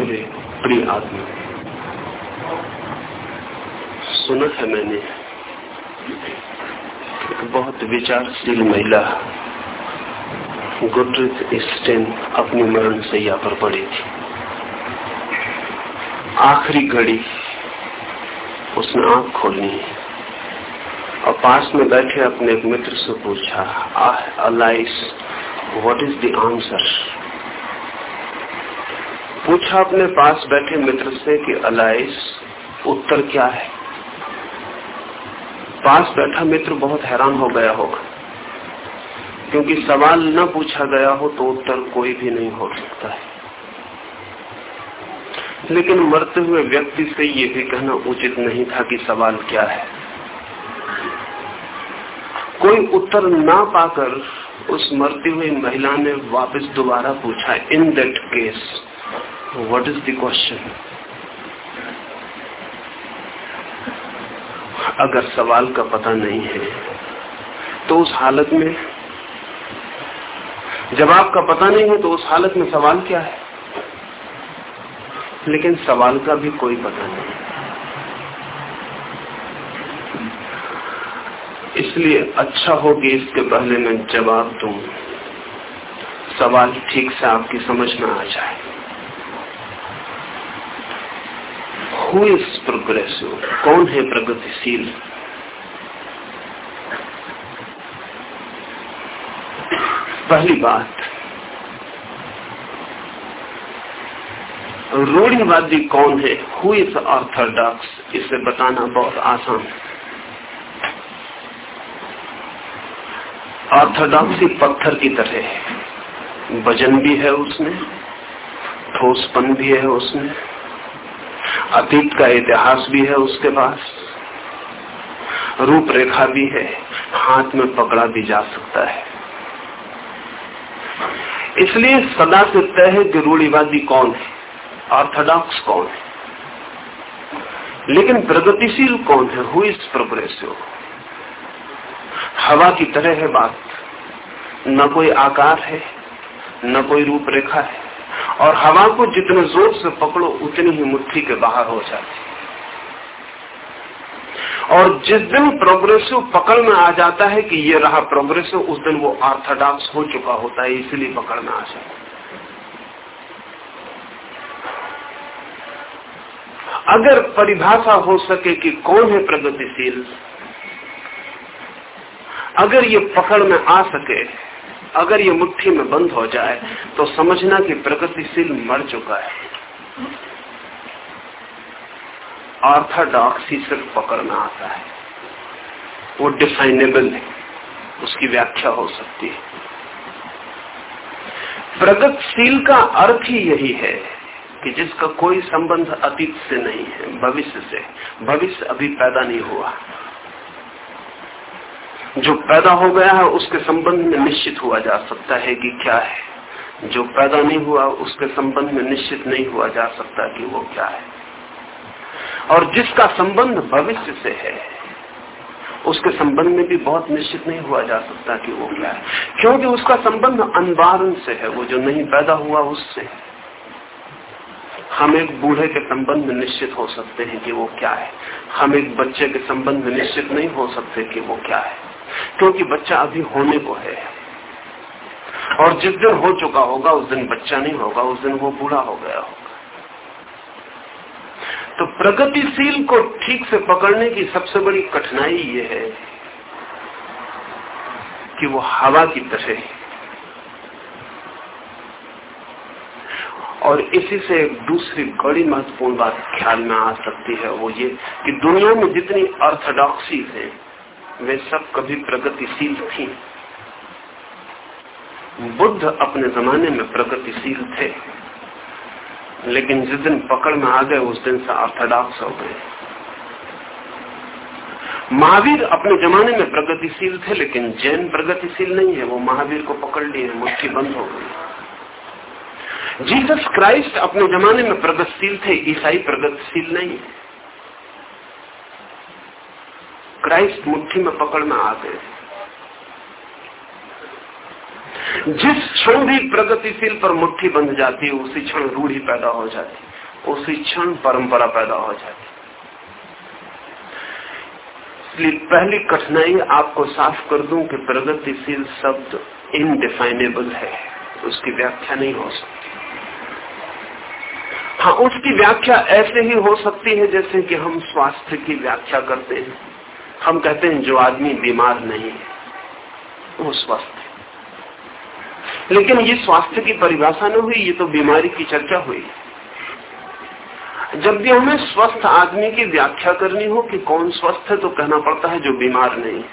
मेरे प्रिय आदमी। सुना है मैंने। एक बहुत विचारशील महिला गुडरिथ स्टेन अपनी मरण सैया पर पड़ी थी। आखिरी घड़ी उसने आँख खोली और पास में बैठे अपने एक मित्र से पूछा, आह, Alice what is the answer पूछा अपने पास बैठे मित्र से कि अलाइस, उत्तर क्या है? पास बैठा मित्र बहुत हैरान हो गया होगा। क्योंकि सवाल न पूछा गया हो तो उत्तर कोई भी नहीं हो सकता है। लेकिन मरते हुए व्यक्ति से ये भी कहना उचित नहीं था कि सवाल क्या है। कोई उत्तर ना पाकर उस मरती हुई महिला ने वापस दोबारा पूछा in that case what is the question अगर सवाल का पता नहीं है तो उस हालत में जवाब का पता नहीं है तो उस हालत में सवाल क्या है? लेकिन सवाल का भी कोई पता नहीं इसलिए अच्छा हो कि इसके पहले मैं जवाब दूँ। सवाल ठीक से आपकी समझ में आ जाए। हु इज़ प्रोग्रेसिव कौन है प्रगतिशील? पहली बात, रूढ़ीवादी कौन है? हु इज़ ऑर्थोडॉक्स इसे बताना बहुत आसान है। ऑर्थोडॉक्सी पत्थर की तरह है। वज़न भी है उसमें, ठोसपन भी है उसमें। अतीत का इतिहास भी है उसके पास। रूपरेखा भी है। हाथ में पकड़ा भी जा सकता है। इसलिए सदा से तय है कि रूढ़ीवादी कौन है ऑर्थोडॉक्स कौन है। लेकिन प्रगतिशील कौन है हु इज़ प्रोग्रेसिव हवा की तरह है बात। न कोई आकार है, न कोई रूपरेखा है। और हवा को जितने ज़ोर से पकड़ो, उतनी ही मुट्ठी के बाहर हो जाती और जिस दिन प्रोग्रेसिव पकड़ में आ जाता है कि ये रहा प्रोग्रेसिव उस दिन वो ऑर्थोडॉक्स हो चुका होता है, इसलिए पकड़ में आ जाता अगर परिभाषा हो सके कि कौन है प्रगतिशील, अगर ये पकड़ में आ सके अगर ये मुट्ठी में बंद हो जाए तो समझना कि प्रगतिशील मर चुका है। ऑर्थोडॉक्स सिर्फ़ पकड़ में आता है। वो डिफाइनेबल है। उसकी व्याख्या हो सकती है। प्रगतिशील का अर्थ ही यही है कि जिसका कोई संबंध अतीत से नहीं है, भविष्य से। भविष्य अभी पैदा नहीं हुआ। जो पैदा हो गया है, उसके संबंध में निश्चित हुआ जा सकता है कि क्या है। जो पैदा नहीं हुआ, उसके संबंध में निश्चित नहीं हुआ जा सकता कि वो क्या है। और जिसका संबंध भविष्य से है, उसके संबंध में भी बहुत निश्चित नहीं हुआ जा सकता कि वो क्या है। क्योंकि उसका संबंध अनबारण से है, वो जो नहीं पैदा हुआ, उससे हम एक बूढ़े के संबंध में निश्चित हो सकते हैं कि वो क्या है। हम एक बच्चे के संबंध में निश्चित नहीं हो सकते कि वो क्या है। क्योंकि बच्चा अभी होने को है। और जिस दिन हो चुका होगा, उस दिन बच्चा नहीं होगा, उस दिन वो बूढ़ा हो गया होगा। तो प्रगतिशील को ठीक से पकड़ने की सबसे बड़ी कठिनाई ये है कि वो हवा की तरह और इसी से एक दूसरी बड़ी महत्वपूर्ण बात ख्याल में आ सकती है, वो ये कि दुनिया में जितनी ऑर्थोडॉक्सी है वे सब कभी प्रगतिशील थी। बुद्ध अपने जमाने में प्रगतिशील थे, लेकिन जिस दिन पकड़ में आ गए, उस दिन से ऑर्थोडॉक्स हो गए। महावीर अपने जमाने में प्रगतिशील थे, लेकिन जैन प्रगतिशील नहीं है, वो महावीर को पकड़ लिए, मुट्ठी बंद हो गई। जीसस क्राइस्ट अपने जमाने में प्रगतिशील थे, ईसाई प्रगतिशील नहीं है। क्राइस्ट मुट्ठी में पकड़ में आ गए जिस क्षण भी प्रगतिशील पर मुट्ठी बंध जाती है, उसी क्षण रूढ़ी पैदा हो जाती उसी क्षण परंपरा पैदा हो जाती इसलिए पहली कठिनाई आपको साफ़ कर दूँ कि प्रगतिशील शब्द इनडिफाइनेबल है। उसकी व्याख्या नहीं हो सकती। हाँ उसकी व्याख्या ऐसे ही हो सकती है जैसे कि हम स्वास्थ्य की व्याख्या करते हैं। हम कहते हैं जो आदमी बीमार नहीं है, वो स्वस्थ है। लेकिन ये स्वास्थ्य की परिभाषा नहीं हुई, ये तो बीमारी की चर्चा हुई। जब भी हमें स्वस्थ आदमी की व्याख्या करनी हो कि कौन स्वस्थ है तो कहना पड़ता है जो बीमार नहीं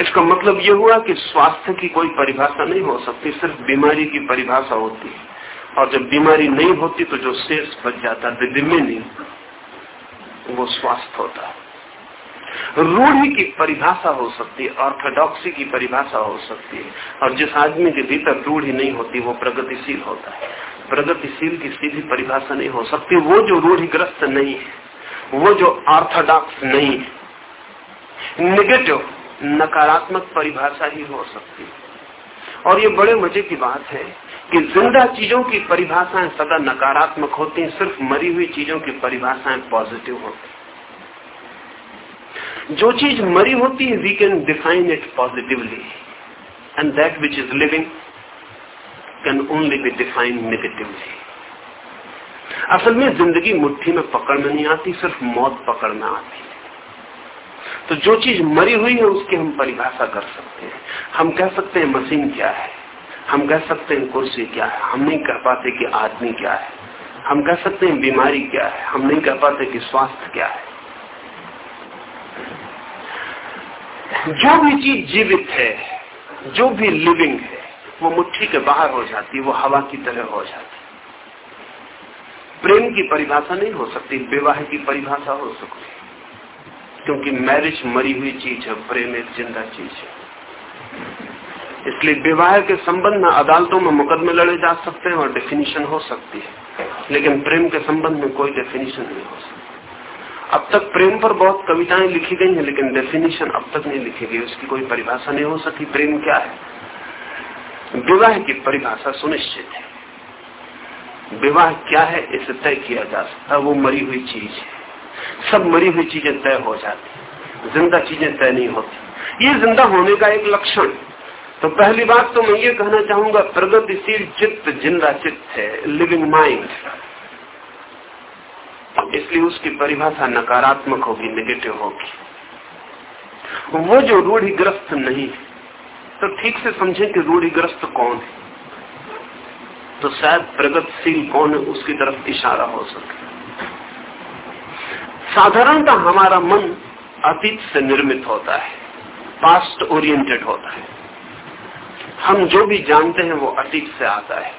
इसका मतलब यह हुआ कि स्वास्थ्य की कोई परिभाषा नहीं हो सकती, सिर्फ़ बीमारी की परिभाषा होती है। और जब बीमारी नहीं होती तो जो शेष बच जाता है नहीं, वो स्वास्थ्य होता है। रूढ़ी की परिभाषा हो सकती है ऑर्थोडॉक्सी की परिभाषा हो सकती है। और जिस आदमी के भीतर रूढ़ी नहीं होती, वो प्रगतिशील होता है। प्रगतिशील की सीधी परिभाषा नहीं हो सकती। वो जो रूढ़िग्रस्त नहीं है, वो जो ऑर्थोडॉक्स नहीं है निगेटिव नकारात्मक परिभाषा ही हो सकती है। और ये बड़े मज़े की बात है कि ज़िंदा चीज़ों की परिभाषाएँ सदा नकारात्मक होती हैं, सिर्फ़ मरी हुई चीज़ों की परिभाषाएँ पॉजिटिव होती जो चीज़ मरी होती है we can define it positively and that which is living can only be defined negatively असल में ज़िंदगी मुट्ठी में पकड़ में नहीं आती, सिर्फ़ मौत पकड़ में आती तो जो चीज़ मरी हुई है, उसकी हम परिभाषा कर सकते हैं। हम कह सकते हैं मशीन क्या है? हम कह सकते हैं कुर्सी क्या है? हम नहीं कह पाते कि आदमी क्या है। हम कह सकते हैं बीमारी क्या है? हम नहीं कह पाते कि स्वास्थ्य क्या है। जो भी चीज़ जीवित है, जो भी लिविंग है, वो मुट्ठी के बाहर हो जाती वो हवा की तरह हो जाती प्रेम की परिभाषा नहीं हो सकती, विवाह की परिभाषा हो सकती क्योंकि मैरिज मरी हुई चीज़ है, प्रेम एक ज़िंदा चीज़ है। इसलिए विवाह के संबंध में अदालतों में मुकदमे लड़े जा सकते हैं और डेफिनेशन हो सकती है। लेकिन प्रेम के संबंध में कोई डेफिनेशन नहीं हो सकती। अब तक प्रेम पर बहुत कविताएँ लिखी गई हैं, लेकिन डेफिनेशन अब तक नहीं लिखी गई। उसकी कोई परिभाषा नहीं हो सकी। प्रेम क्या है? विवाह की परिभाषा सुनिश्चित है। विवाह क्या है, इसे तय किया जा सकता वो मरी हुई चीज़ है। सब मरी हुई चीज़ें तय हो जाती ज़िंदा चीज़ें तय नहीं होती। ये ज़िंदा होने का एक लक्षण। तो पहली बात तो मैं ये कहना चाहूँगा, प्रगतिशील चित्त ज़िंदा चित्त है लिविंग माइंड इसलिए उसकी परिभाषा नकारात्मक होगी नेगेटिव होगी। वो जो रूढ़िग्रस्त नहीं है तो ठीक से समझे कि रूढ़िग्रस्त कौन है। तो शायद प्रगतिशील कौन है, उसकी तरफ़ इशारा हो सके। साधारणतः हमारा मन अतीत से निर्मित होता है पास्ट ओरिएंटेड होता है। हम जो भी जानते हैं, वो अतीत से आता है।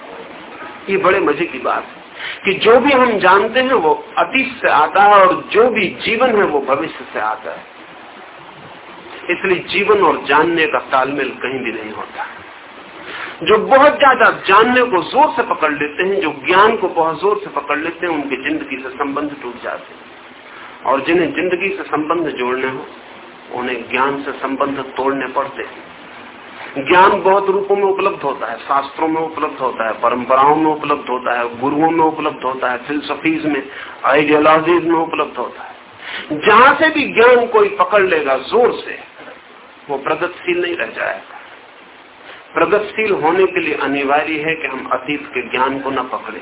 ये बड़े मज़े की बात है। कि जो भी हम जानते हैं, वो अतीत से आता है और जो भी जीवन है, वो भविष्य से आता है। इसलिए जीवन और जानने का तालमेल कहीं भी नहीं होता। जो बहुत ज़्यादा जानने को ज़ोर से पकड़ लेते हैं, जो ज्ञान को बहुत ज़ोर से पकड़ लेते हैं, उनकी ज़िंदगी से संबंध टूट जाते हैं। और जिन्हें ज़िंदगी से संबंध जोड़ने हो, उन्हें ज्ञान से संबंध तोड़ने पड़ते हैं। ज्ञान बहुत रूपों में उपलब्ध होता है, शास्त्रों में उपलब्ध होता है, परंपराओं में उपलब्ध होता है, गुरुओं में उपलब्ध होता है फिलोसफीज में आइडियोलॉजीज में उपलब्ध होता है। जहाँ से भी ज्ञान कोई पकड़ लेगा ज़ोर से, वो प्रगतिशील नहीं रह जाएगा। प्रगतिशील होने के लिए अनिवार्य है कि हम अतीत के ज्ञान को न पकड़े।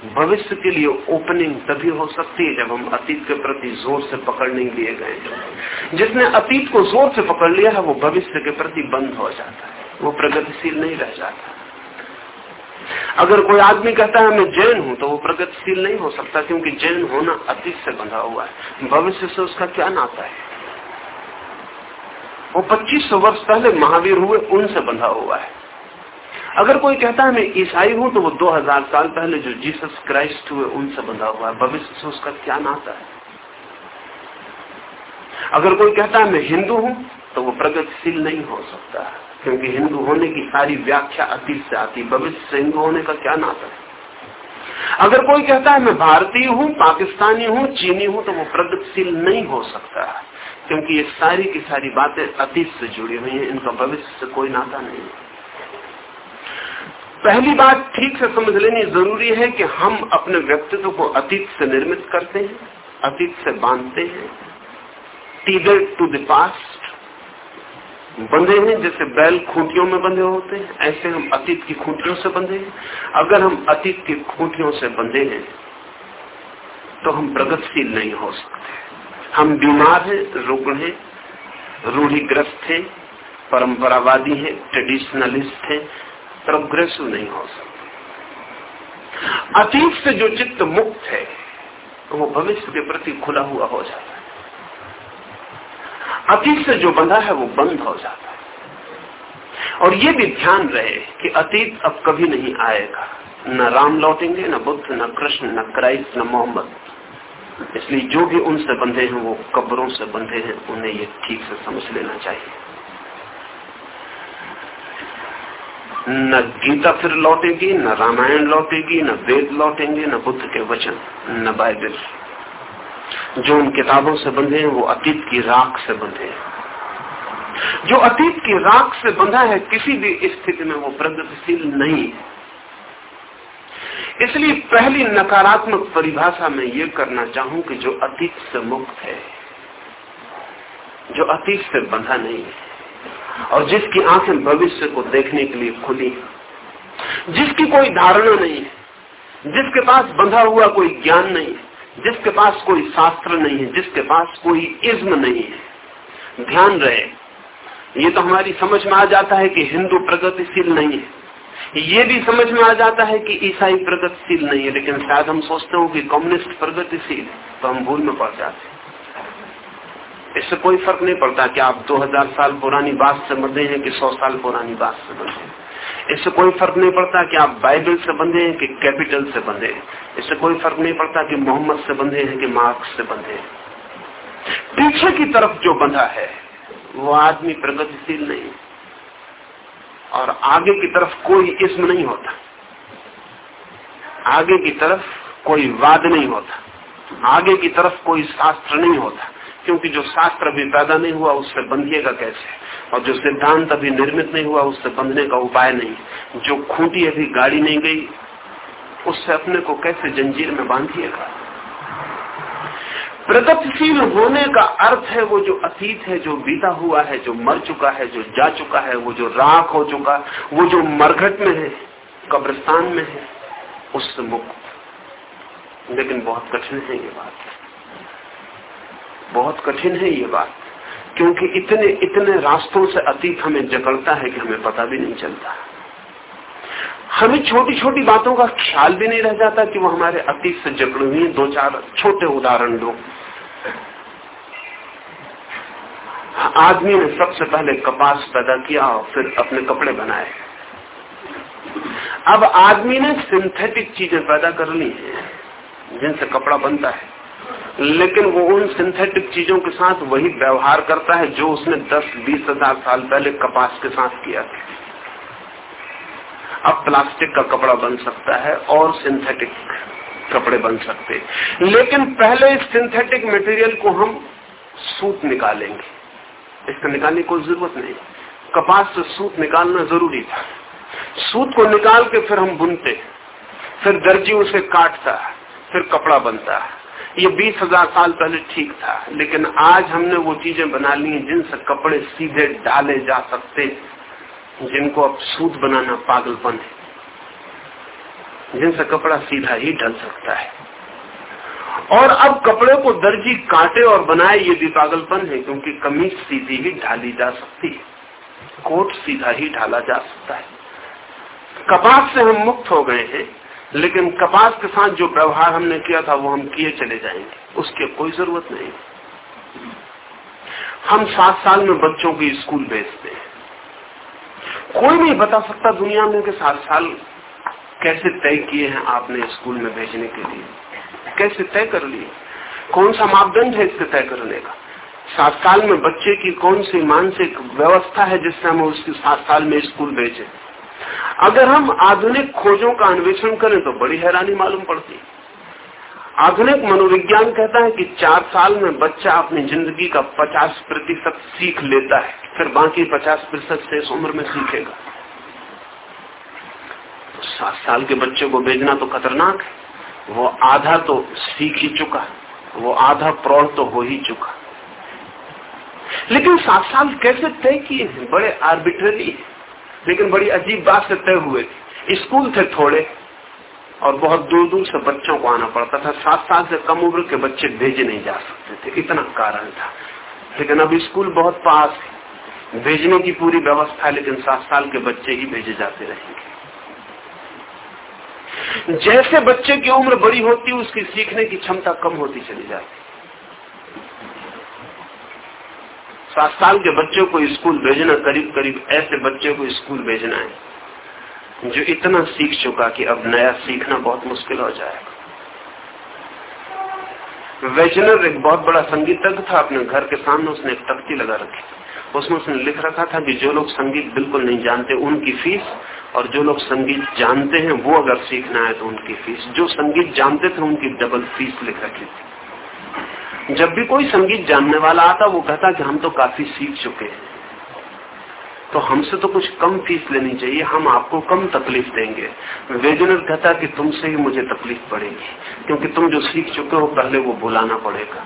भविष्य के लिए ओपनिंग तभी हो सकती है जब हम अतीत के प्रति ज़ोर से पकड़ नहीं लिए गए जिसने अतीत को ज़ोर से पकड़ लिया है, वो भविष्य के प्रति बंद हो जाता है। वो प्रगतिशील नहीं रह जाता। अगर कोई आदमी कहता है, मैं जैन हूँ तो वो प्रगतिशील नहीं हो सकता, क्योंकि जैन होना अतीत से बंधा हुआ है। भविष्य से उसका क्या नाता है? वो 2500 वर्ष पहले महावीर हुए, उनसे बंधा हुआ है। अगर कोई कहता है, मैं ईसाई हूँ तो वो 2000 साल पहले जो जीसस क्राइस्ट हुए, उनसे बंधा हुआ है। भविष्य से उसका क्या नाता है? अगर कोई कहता है, मैं हिंदू हूँ तो वो प्रगतिशील नहीं हो सकता क्योंकि हिंदू होने की सारी व्याख्या अतीत से आती भविष्य से हिंदू होने का क्या नाता है? अगर कोई कहता है, मैं भारतीय हूँ, पाकिस्तानी हूँ, चीनी हूँ तो वो प्रगतिशील नहीं हो सकता क्योंकि ये सारी की सारी बातें अतीत से जुड़ी हुई हैं। इनका भविष्य से कोई नाता नहीं है। पहली बात ठीक से समझ लेनी ज़रूरी है कि हम अपने व्यक्तित्व को अतीत से निर्मित करते हैं, अतीत से बांधते हैं। टीगर टू द पास्ट बंधे हैं, जैसे बैल खूंटियों में बंधे होते हैं, ऐसे हम अतीत की खूंटियों से बंधे हैं। अगर हम अतीत की खूंटियों से बंधे हैं तो हम प्रगतिशील नहीं हो सकते। हम बीमार हैं, रुग्ण हैं, रूढ़िग्रस्त हैं, परंपरावादी हैं ट्रेडिशनलिस्ट हैं प्रोग्रेसिव नहीं हो सकते। अतीत से जो चित्त मुक्त है वो भविष्य के प्रति खुला हुआ हो जाता है। अतीत से जो बंधा है, वो बंद हो जाता है। और ये भी ध्यान रहे कि अतीत अब कभी नहीं आएगा। न राम लौटेंगे, न बुद्ध, न कृष्ण, न क्राइस्ट, न मोहम्मद। इसलिए जो भी उनसे बंधे हैं, वो कब्रों से बंधे हैं, उन्हें ये ठीक से समझ लेना चाहिए। न गीता फिर लौटेगी, न रामायण लौटेगी, न वेद लौटेंगे, न बुद्ध के वचन, न बाइबल। जो उन किताबों से बंधे हैं, वो अतीत की राख से बंधे हैं। जो अतीत की राख से बंधा है, किसी भी स्थिति में वो प्रगतिशील नहीं है। इसलिए पहली नकारात्मक परिभाषा में ये करना चाहूँ कि जो अतीत से मुक्त है, जो अतीत से बंधा नहीं है। और जिसकी आँखें भविष्य को देखने के लिए खुली जिसकी कोई धारणा नहीं है, जिसके पास बंधा हुआ कोई ज्ञान नहीं है, जिसके पास कोई शास्त्र नहीं है, जिसके पास कोई इज्म नहीं है। ध्यान रहे, ये तो हमारी समझ में आ जाता है कि हिंदू प्रगतिशील नहीं है। ये भी समझ में आ जाता है कि ईसाई प्रगतिशील नहीं है, लेकिन शायद हम सोचते हो कि कम्युनिस्ट प्रगतिशील तो हम भूल में पड़ जाते इससे कोई फ़र्क नहीं पड़ता कि आप 2000 साल पुरानी बात से बंधे हैं कि 100 साल पुरानी बात से बंधे हैं। इससे कोई फ़र्क नहीं पड़ता कि आप बाइबल से बंधे हैं कि कैपिटल से बंधे हैं। इससे कोई फ़र्क नहीं पड़ता कि मोहम्मद से बंधे हैं कि मार्क्स से बंधे हैं। पीछे की तरफ़ जो बंधा है, वो आदमी प्रगतिशील नहीं और आगे की तरफ़ कोई इसम नहीं होता। आगे की तरफ़ कोई वाद नहीं होता। आगे की तरफ़ कोई शास्त्र नहीं होता। क्योंकि जो शास्त्र अभी पैदा नहीं हुआ, उससे बंधिएगा कैसे? और जो सिद्धांत अभी निर्मित नहीं हुआ, उससे बंधने का उपाय नहीं। जो खूंटी अभी गाड़ी नहीं गई, उससे अपने को कैसे जंजीर में बांधिएगा? प्रगतिशील होने का अर्थ है वो जो अतीत है, जो बीता हुआ है, जो मर चुका है, जो जा चुका है, वो जो राख हो चुका, वो जो मरघट में है, कब्रिस्तान में है, उससे मुक्त। लेकिन बहुत कठिन है ये बात। बहुत कठिन है ये बात, क्योंकि इतने इतने रास्तों से अतीत हमें जकड़ता है कि हमें पता भी नहीं चलता। हमें छोटी छोटी बातों का ख्याल भी नहीं रह जाता कि वो हमारे अतीत से जकड़ी हुई दो चार छोटे उदाहरण दो। आदमी ने सबसे पहले कपास पैदा किया और फिर अपने कपड़े बनाए। अब आदमी ने सिंथेटिक चीज़ें पैदा कर ली हैं, जिनसे कपड़ा बनता है। लेकिन वो उन सिंथेटिक चीज़ों के साथ वही व्यवहार करता है जो उसने 10-20 हज़ार साल पहले कपास के साथ किया था। अब प्लास्टिक का कपड़ा बन सकता है और सिंथेटिक कपड़े बन सकते लेकिन पहले इस सिंथेटिक मटेरियल को हम सूत निकालेंगे। इसका निकालने की ज़रूरत नहीं। कपास से सूत निकालना ज़रूरी था। सूत को निकाल के फिर हम बुनते फिर दर्जी उसे काटता फिर कपड़ा बनता है। ये बीस हज़ार साल पहले ठीक था, लेकिन आज हमने वो चीज़ें बना ली जिनसे कपड़े सीधे डाले जा सकते जिनको अब सूद बनाना पागलपन है। जिनसे कपड़ा सीधा ही ढल सकता है। और अब कपड़े को दर्जी काटे और बनाए, ये भी पागलपन है, क्योंकि कमीज सीधी ही ढाली जा सकती है, कोट सीधा ही ढाला जा सकता है। कपास से हम मुक्त हो गए हैं लेकिन कपास के साथ जो व्यवहार हमने किया था, वो हम किए चले जाएँगे। उसकी कोई ज़रूरत नहीं। हम सात साल में बच्चों की स्कूल भेजते हैं। कोई नहीं बता सकता दुनिया में कि सात साल कैसे तय किए हैं आपने स्कूल में भेजने के लिए। कैसे तय कर लिए? कौन सा मापदंड है इसके तय करने का? सात साल में बच्चे की कौन सी मानसिक व्यवस्था है जिससे हम उसकी सात साल में स्कूल भेजे? अगर हम आधुनिक खोजों का अन्वेषण करें तो बड़ी हैरानी मालूम पड़ती। है आधुनिक मनोविज्ञान कहता है कि चार साल में बच्चा अपनी ज़िंदगी का 50 प्रतिशत सीख लेता है, फिर बाकी 50 प्रतिशत से इस उम्र में सीखेगा। तो सात साल के बच्चे को भेजना तो खतरनाक है। वो आधा तो सीख ही चुका, वो आधा प्रौढ़ तो हो ही चुका। लेकिन सात साल कैसे तय किए हैं? बड़े आर्बिट्ररी लेकिन बड़ी अजीब बात से तय हुए, स्कूल थे थोड़े, और बहुत दूर दूर से बच्चों को आना पड़ता था। सात साल से कम उम्र के बच्चे भेजे नहीं जा सकते थे, इतना कारण था। लेकिन अब स्कूल बहुत पास है। भेजने की पूरी व्यवस्था लेकिन सात साल के बच्चे ही भेजे जाते रहेंगे। जैसे बच्चे की उम्र बड़ी होती, उसकी सीखने की क्षमता कम होती चली जाती। सात साल के बच्चों को स्कूल भेजना, करीब करीब ऐसे बच्चे को स्कूल भेजना है, जो इतना सीख चुका कि अब नया सीखना बहुत मुश्किल हो जाएगा। वेजनर एक बहुत बड़ा संगीतज्ञ था, अपने घर के सामने उसने एक तख्ती लगा रखी उसमें उसने लिख रखा था कि जो लोग संगीत बिल्कुल नहीं जानते उनकी फ़ीस, और जो लोग संगीत जानते हैं वो अगर सीखना है तो उनकी फ़ीस। जो संगीत जानते थे उनकी डबल फ़ीस लिख रखी थी। जब भी कोई संगीत जानने वाला आता, वो कहता कि हम तो काफ़ी सीख चुके हैं। तो हमसे तो कुछ कम फ़ीस लेनी चाहिए, हम आपको कम तकलीफ़ देंगे। वेजनर कहता कि तुमसे ही मुझे तकलीफ़ पड़ेगी, क्योंकि तुम जो सीख चुके हो, पहले वो बुलाना पड़ेगा।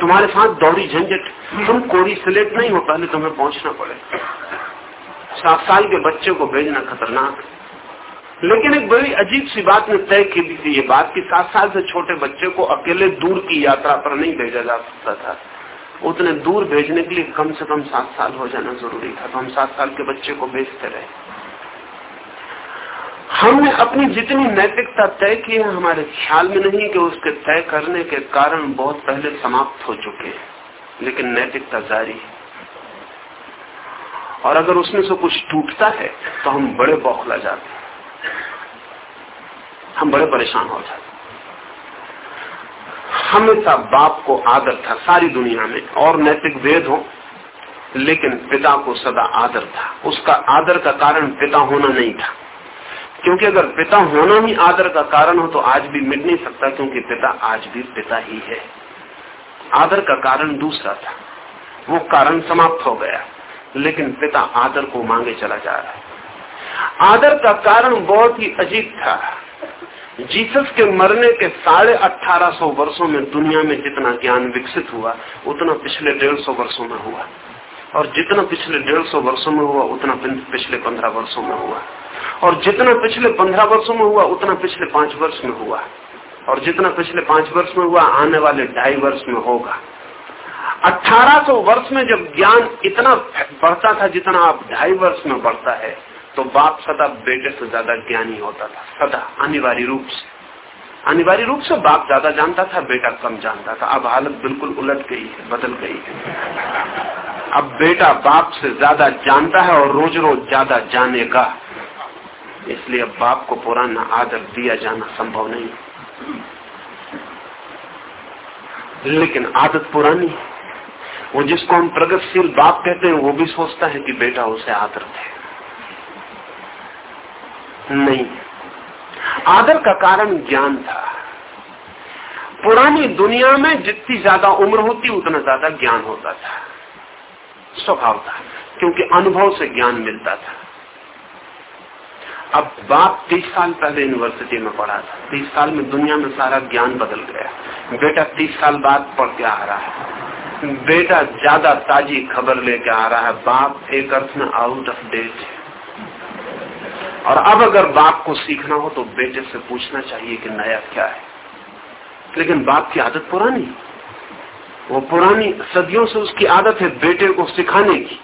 तुम्हारे साथ दौड़ी झंझट, तुम कोरी सिलेक्ट नहीं हो, पहले तुम्हें पहुँचना पड़ेगा। सात साल के बच्चे को भेजना खतरनाक लेकिन एक बड़ी अजीब सी बात ने तय की थी ये बात कि सात साल से छोटे बच्चे को अकेले दूर की यात्रा पर नहीं भेजा जा सकता था। उतने दूर भेजने के लिए कम से कम सात साल हो जाना ज़रूरी था तो हम सात साल के बच्चे को भेजते रहे। हमने अपनी जितनी नैतिकता तय की है, हमारे ख्याल में नहीं कि उसके तय करने के कारण बहुत पहले समाप्त हो चुके हैं, लेकिन नैतिकता जारी है। और अगर उसमें से कुछ टूटता है तो हम बड़े बौखला जाते हैं। हम बड़े परेशान हो जाते हमेशा बाप को आदर था, सारी दुनिया में। और नैतिक वेद हो, लेकिन पिता को सदा आदर था। उसका आदर का कारण पिता होना नहीं था। क्योंकि अगर पिता होना ही आदर का कारण हो तो आज भी मिट नहीं सकता, क्योंकि पिता आज भी पिता ही है। आदर का कारण दूसरा था। वो कारण समाप्त हो गया, लेकिन पिता आदर को मांगे चला जा रहा है। आदर का कारण बहुत ही अजीब था। जीसस के मरने के साढ़े अठारह सौ वर्षो में दुनिया में जितना ज्ञान विकसित हुआ, उतना पिछले डेढ़ सौ वर्षो में हुआ। और जितना पिछले डेढ़ सौ वर्षो में हुआ, उतना पिछले पंद्रह वर्षो में हुआ। और जितना पिछले पंद्रह वर्षो में हुआ, उतना पिछले पाँच वर्ष में हुआ। और जितना पिछले पाँच वर्ष में हुआ, आने वाले ढाई वर्ष में होगा। 1800 वर्ष में जब ज्ञान इतना बढ़ता था जितना आप ढाई वर्ष में बढ़ता है तो बाप सदा बेटे से ज़्यादा ज्ञानी होता था, सदा अनिवार्य रूप से। अनिवार्य रूप से बाप ज़्यादा जानता था, बेटा कम जानता था। अब हालत बिल्कुल उलट गई है, बदल गई है। अब बेटा बाप से ज़्यादा जानता है और रोज रोज ज़्यादा जानेगा। इसलिए अब बाप को पुराना आदर दिया जाना संभव नहीं लेकिन आदत पुरानी है। वो जिसको हम प्रगतिशील बाप कहते हैं, वो भी सोचता है कि बेटा उसे आदर दे। नहीं। आदर का कारण ज्ञान था। पुरानी दुनिया में जितनी ज़्यादा उम्र होती, उतना ज़्यादा ज्ञान होता था। स्वभाव था, क्योंकि अनुभव से ज्ञान मिलता था। अब बाप तीस साल पहले यूनिवर्सिटी में पढ़ा था। तीस साल में दुनिया में सारा ज्ञान बदल गया। बेटा तीस साल बाद पढ़ के आ रहा है। बेटा ज़्यादा ताजी खबर लेके आ रहा है। बाप एक अर्थ में आउट ऑफ़ डेट है। और अब अगर बाप को सीखना हो तो बेटे से पूछना चाहिए कि नया क्या है। लेकिन बाप की आदत पुरानी। वो पुरानी सदियों से उसकी आदत है बेटे को सिखाने की।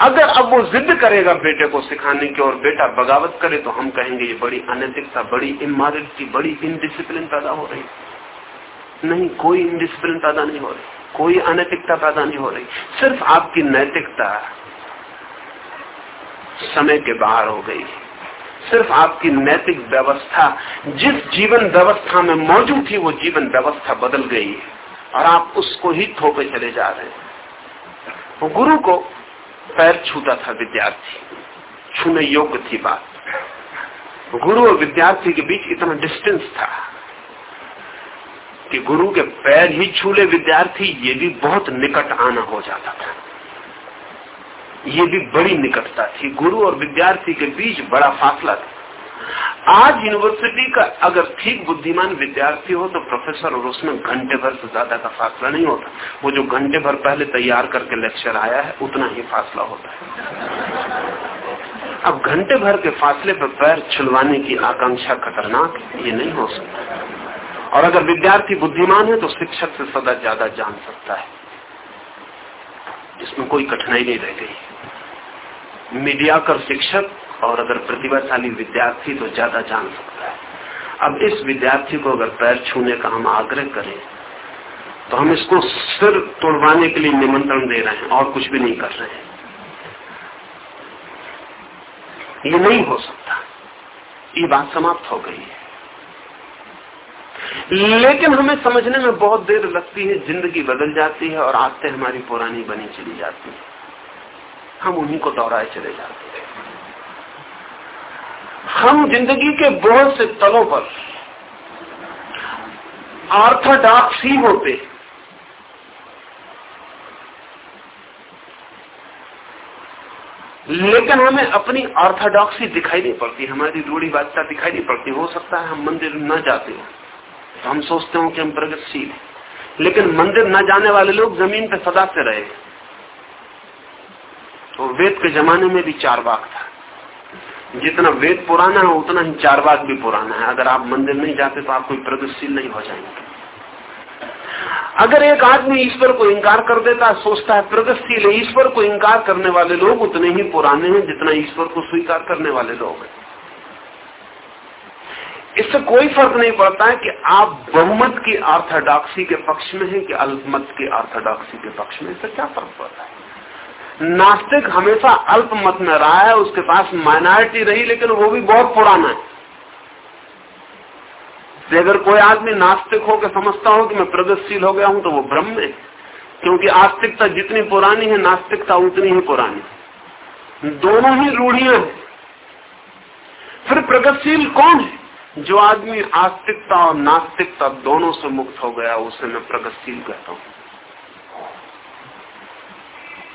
अगर अब वो जिद करेगा बेटे को सिखाने की और बेटा बगावत करे तो हम कहेंगे ये बड़ी अनैतिकता, बड़ी इमोरलिटी, बड़ी इनडिसिप्लिन पैदा हो रही। नहीं, कोई इनडिसिप्लिन पैदा नहीं हो रही। कोई अनैतिकता पैदा नहीं हो रही। सिर्फ़ आपकी नैतिकता समय के बाहर हो गई। सिर्फ़ आपकी नैतिक व्यवस्था, जिस जीवन व्यवस्था में मौजूद थी, वो जीवन व्यवस्था बदल गई है। और आप उसको ही थोपे चले जा रहे हैं। गुरु को पैर छूता था विद्यार्थी। छूने योग्य थी बात। गुरु और विद्यार्थी के बीच इतना डिस्टेंस था कि गुरु के पैर ही छूले विद्यार्थी, ये भी बहुत निकट आना हो जाता था। ये भी बड़ी निकटता थी। गुरु और विद्यार्थी के बीच बड़ा फासला था। आज यूनिवर्सिटी का अगर ठीक बुद्धिमान विद्यार्थी हो तो प्रोफेसर और उसमें घंटे भर से ज़्यादा का फासला नहीं होता। वो जो घंटे भर पहले तैयार करके लेक्चर आया है, उतना ही फासला होता है। अब घंटे भर के फासले पर पैर छुलवाने की आकांक्षा खतरनाक ये नहीं हो सकता। और अगर विद्यार्थी बुद्धिमान है तो शिक्षक से सदा ज़्यादा जान सकता है। इसमें कोई कठिनाई नहीं रह गई। मीडिया कर शिक्षक और अगर प्रतिभाशाली विद्यार्थी तो ज़्यादा जान सकता है। अब इस विद्यार्थी को अगर पैर छूने का हम आग्रह करें तो हम इसको सिर तोड़वाने के लिए निमंत्रण दे रहे हैं और कुछ भी नहीं कर रहे हैं। ये नहीं हो सकता। ये बात समाप्त हो गई है। लेकिन हमें समझने में बहुत देर लगती है, ज़िंदगी बदल जाती है और आते हमारी पुरानी बनी चली जाती है। हम उन्हीं को दोहराए चले जाते हैं। हम ज़िंदगी के बहुत से तलों पर ऑर्थोडॉक्स ही। होते लेकिन हमें अपनी ऑर्थोडॉक्सी दिखाई नहीं पड़ती, हमारी रूढ़ी रूढ़ीवादिता दिखाई नहीं पड़ती। हो सकता है हम मंदिर न जाते हो। तो हम सोचते हो कि हम प्रगतिशील हैं। लेकिन मंदिर न जाने वाले लोग ज़मीन पे सदा से रहे तो वेद के जमाने में भी चार बाग था। जितना वेद पुराना है, उतना ही चार बाग भी पुराना है। अगर आप मंदिर नहीं जाते तो आप कोई प्रगतिशील नहीं हो जाएँगे। अगर एक आदमी ईश्वर को इंकार कर देता, सोचता है, प्रगतिशील है, ईश्वर को इंकार करने वाले लोग उतने ही पुराने हैं जितना ईश्वर को स्वीकार करने वाले लोग हैं। इससे कोई फ़र्क नहीं पड़ता है कि आप बहुमत की ऑर्थोडॉक्सी के पक्ष में हैं कि अल्पमत की ऑर्थोडॉक्सी के पक्ष में। इससे क्या फ़र्क पड़ता है? नास्तिक हमेशा अल्प मत में रहा है, उसके पास माइनॉरिटी रही, लेकिन वो भी बहुत पुराना है। अगर कोई आदमी नास्तिक होकर समझता हो कि मैं प्रगतिशील हो गया हूँ तो वो भ्रम है। क्योंकि आस्तिकता जितनी पुरानी है, नास्तिकता उतनी ही पुरानी दोनों ही रूढ़ियाँ हैं। फिर प्रगतिशील कौन है? जो आदमी आस्तिकता और नास्तिकता दोनों से मुक्त हो गया, उसे मैं प्रगतिशील कहता हूँ।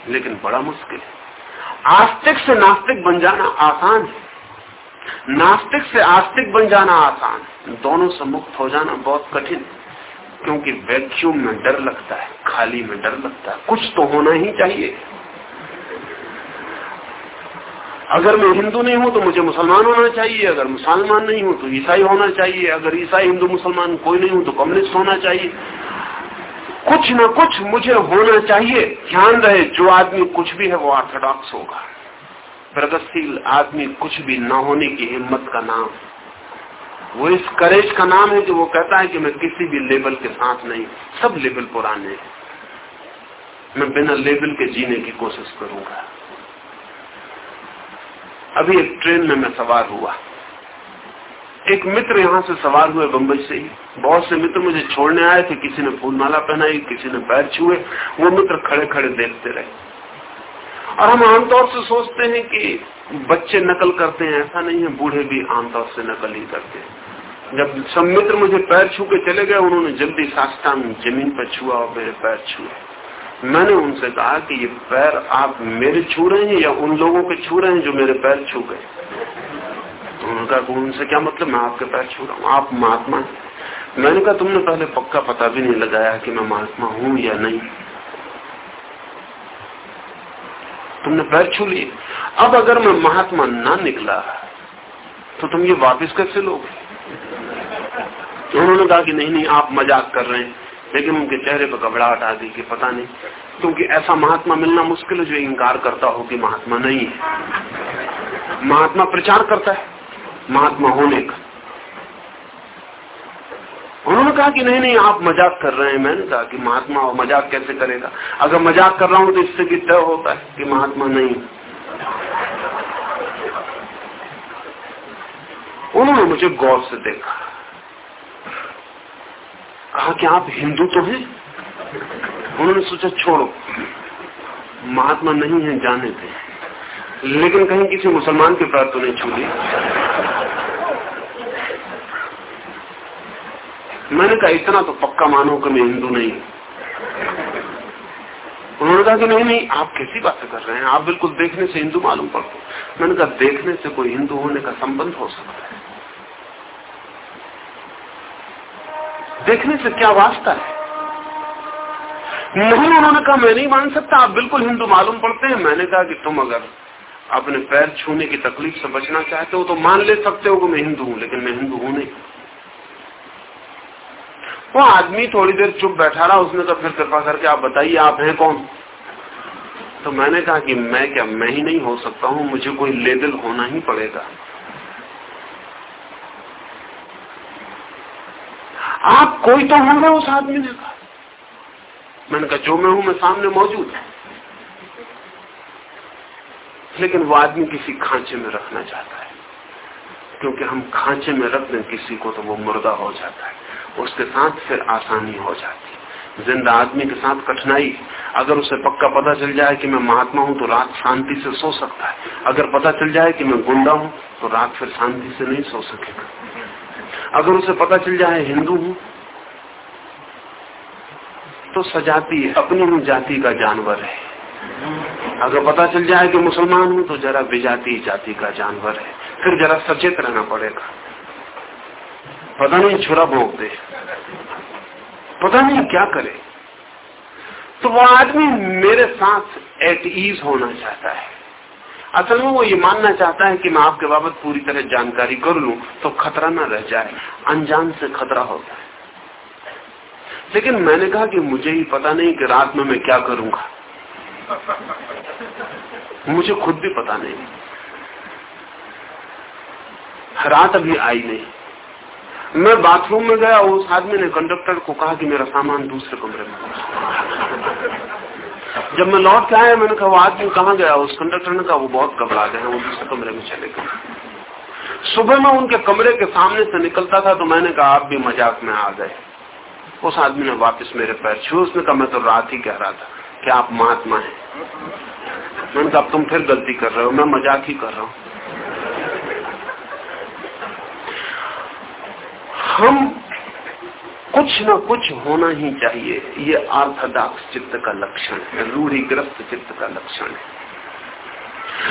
लेकिन बड़ा मुश्किल है। आस्तिक से नास्तिक बन जाना आसान है। नास्तिक से आस्तिक बन जाना आसान दोनों से मुक्त हो जाना बहुत कठिन क्योंकि वैक्यूम में डर लगता है, खाली में डर लगता है। कुछ तो होना ही चाहिए। अगर मैं हिंदू नहीं हूँ तो मुझे मुसलमान होना चाहिए, अगर मुसलमान नहीं हूँ तो ईसाई होना चाहिए, अगर ईसाई हिंदू मुसलमान कोई नहीं हूँ तो कम्युनिस्ट होना चाहिए। कुछ न कुछ मुझे होना चाहिए। ध्यान रहे, जो आदमी कुछ भी है, वो ऑर्थोडॉक्स होगा। प्रगतिशील आदमी कुछ भी न होने की हिम्मत का नाम। वो इस करेज का नाम है जो वो कहता है कि मैं किसी भी लेबल के साथ नहीं, सब लेबल पुराने हैं। मैं बिना लेबल के जीने की कोशिश करूँगा। अभी एक ट्रेन में मैं सवार हुआ। एक मित्र यहाँ से सवार हुए बम्बई से ही। बहुत से मित्र मुझे छोड़ने आए थे, किसी ने फूलमाला पहनाई, किसी ने पैर छुए, वो मित्र खड़े खड़े देखते रहे। और हम आमतौर से सोचते हैं कि बच्चे नकल करते हैं, ऐसा नहीं है, बूढ़े भी आमतौर से नकल ही करते हैं। जब सब मित्र मुझे पैर छू के चले गए, उन्होंने जल्दी साष्टांग ज़मीन पर छुआ और मेरे पैर छुए। मैंने उनसे कहा कि ये पैर आप मेरे छू रहे हैं या उन लोगों के छू रहे हैं जो मेरे पैर छू गए? उन्होंने कहा उनसे क्या मतलब? मैं आपके पैर छू रहा हूँ। आप महात्मा मैंने कहा, तुमने पहले पक्का पता भी नहीं लगाया कि मैं महात्मा हूँ या नहीं। तुमने पैर छू लिए। अब अगर मैं महात्मा ना निकला तो तुम ये वापस कैसे लोगे? उन्होंने कहा कि नहीं नहीं, आप मज़ाक कर रहे हैं। लेकिन उनके चेहरे पर घबराहट आ गई कि पता नहीं, क्योंकि ऐसा महात्मा मिलना मुश्किल है जो इनकार करता हो कि महात्मा नहीं है। महात्मा प्रचार करता है। महात्मा होने का। उन्होंने कहा कि नहीं नहीं, आप मज़ाक कर रहे हैं। मैंने कहा कि महात्मा और मज़ाक कैसे करेगा? अगर मज़ाक कर रहा हूँ तो इससे भी तय होता है कि महात्मा नहीं। उन्होंने मुझे गौर से देखा। कहा कि आप हिंदू तो हैं? उन्होंने सोचा, छोड़ो, महात्मा नहीं है, जाने थे लेकिन कहीं किसी मुसलमान के पैर तो नहीं छू ली मैंने कहा, इतना तो पक्का मानो कि मैं हिंदू नहीं उन्होंने कहा कि नहीं नहीं, आप कैसी बातें कर रहे हैं? आप बिल्कुल देखने से हिंदू मालूम पड़ते। मैंने कहा, देखने से कोई हिंदू होने का संबंध हो सकता है। देखने से क्या वास्ता है? नहीं, उन्होंने कहा, मैं नहीं मान सकता, आप बिल्कुल हिंदू मालूम पड़ते हैं। मैंने कहा कि तुम अगर अपने पैर छूने की तकलीफ़ से बचना चाहते हो तो मान ले सकते हो कि मैं हिंदू हूँ, लेकिन मैं हिंदू हूँ नहीं। वो आदमी थोड़ी देर चुप बैठा रहा, उसने तो फिर कृपा करके आप बताइए, आप हैं कौन? तो मैंने कहा कि मैं क्या, मैं ही नहीं हो सकता हूँ, मुझे कोई लेबल होना ही पड़ेगा। आप कोई तो होंगे उस आदमी ने कहा। मैंने कहा, जो मैं हूँ, मैं सामने मौजूद हूँ। लेकिन वो आदमी किसी खांचे में रखना चाहता है, क्योंकि हम खांचे में रख दें किसी को तो वो मुर्दा हो जाता है। उसके साथ फिर आसानी हो जाती। ज़िंदा आदमी के साथ कठिनाई, अगर उसे पक्का पता चल जाए कि मैं महात्मा हूँ तो रात शांति से सो सकता है। अगर पता चल जाए कि मैं गुंडा हूँ तो रात फिर शांति से नहीं सो सकेगा। अगर उसे पता चल जाए हिंदू हूँ तो सजाती है, अपनी ही जाति का जानवर है। अगर पता चल जाए कि मुसलमान हूँ तो जरा विजाती जाति का जानवर है। फिर जरा सचेत रहना पड़ेगा। पता नहीं छुरा भोग दे पता नहीं क्या करे। तो वो आदमी मेरे साथ एट ईज होना चाहता है। असल में वो ये मानना चाहता है कि मैं आपके बाबत पूरी तरह जानकारी कर लूँ तो खतरा ना रह जाए। अनजान से खतरा होता है। लेकिन मैंने कहा कि मुझे ही पता नहीं कि रात में मैं क्या करूँगा। मुझे खुद भी पता नहीं। रात अभी आई नहीं। मैं बाथरूम में गया, उस आदमी ने कंडक्टर को कहा कि मेरा सामान दूसरे कमरे में जब मैं लौट के आया, मैंने कहा, वो आदमी कहाँ गया? उस कंडक्टर ने कहा, वो बहुत घबरा गए वो दूसरे कमरे में चले गए सुबह मैं उनके कमरे के सामने से निकलता था तो मैंने कहा, आप भी मज़ाक में आ गए। उस आदमी ने वापस मेरे पैर छू उसने कहा, मैं तो रात ही कह रहा था कि आप महात्मा है। मैंने कहा तुम फिर गलती कर रहे हो, मैं मज़ाक ही कर रहा हूँ। हम कुछ न कुछ होना ही चाहिए। ये आर्थोडॉक्स चित्त का लक्षण है, रूढ़िग्रस्त चित्त का लक्षण है।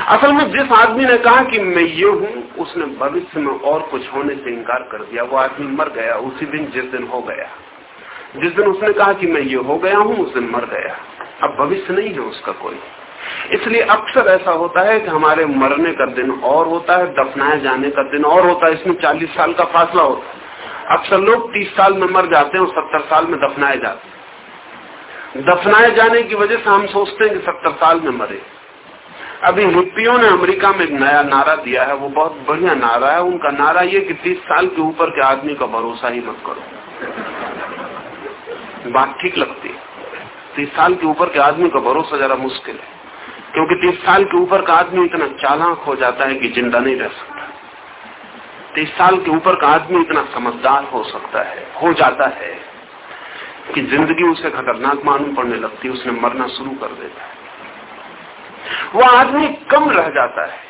असल में जिस आदमी ने कहा कि मैं ये हूँ, उसने भविष्य में और कुछ होने से इनकार कर दिया। वो आदमी मर गया, उसी दिन जिस दिन हो गया। जिस दिन उसने कहा कि मैं ये हो गया हूँ, उस दिन मर गया। अब भविष्य नहीं है उसका कोई। इसलिए अक्सर ऐसा होता है कि हमारे मरने का दिन और होता है, दफनाए जाने का दिन और होता है। इसमें चालीस साल का फासला होता है। अक्सर लोग तीस साल में मर जाते हैं और सत्तर साल में दफनाए जाते हैं। दफनाए जाने की वजह से हम सोचते हैं कि सत्तर साल में मरे। अभी हिप्पियों ने अमेरिका में एक नया नारा दिया है, वो बहुत बढ़िया नारा है। उनका नारा ये कि तीस साल के ऊपर के आदमी का भरोसा ही मत करो। बात ठीक लगती है। तीस साल के ऊपर के आदमी का भरोसा जरा मुश्किल है, क्योंकि तीस साल के ऊपर का आदमी इतना चालाक हो जाता है कि ज़िंदा नहीं रह सकता। तीस साल के ऊपर का आदमी इतना समझदार हो सकता है, हो जाता है कि ज़िंदगी उसे खतरनाक मालूम पड़ने लगती है, उसने मरना शुरू कर देता है। वो आदमी कम रह जाता है।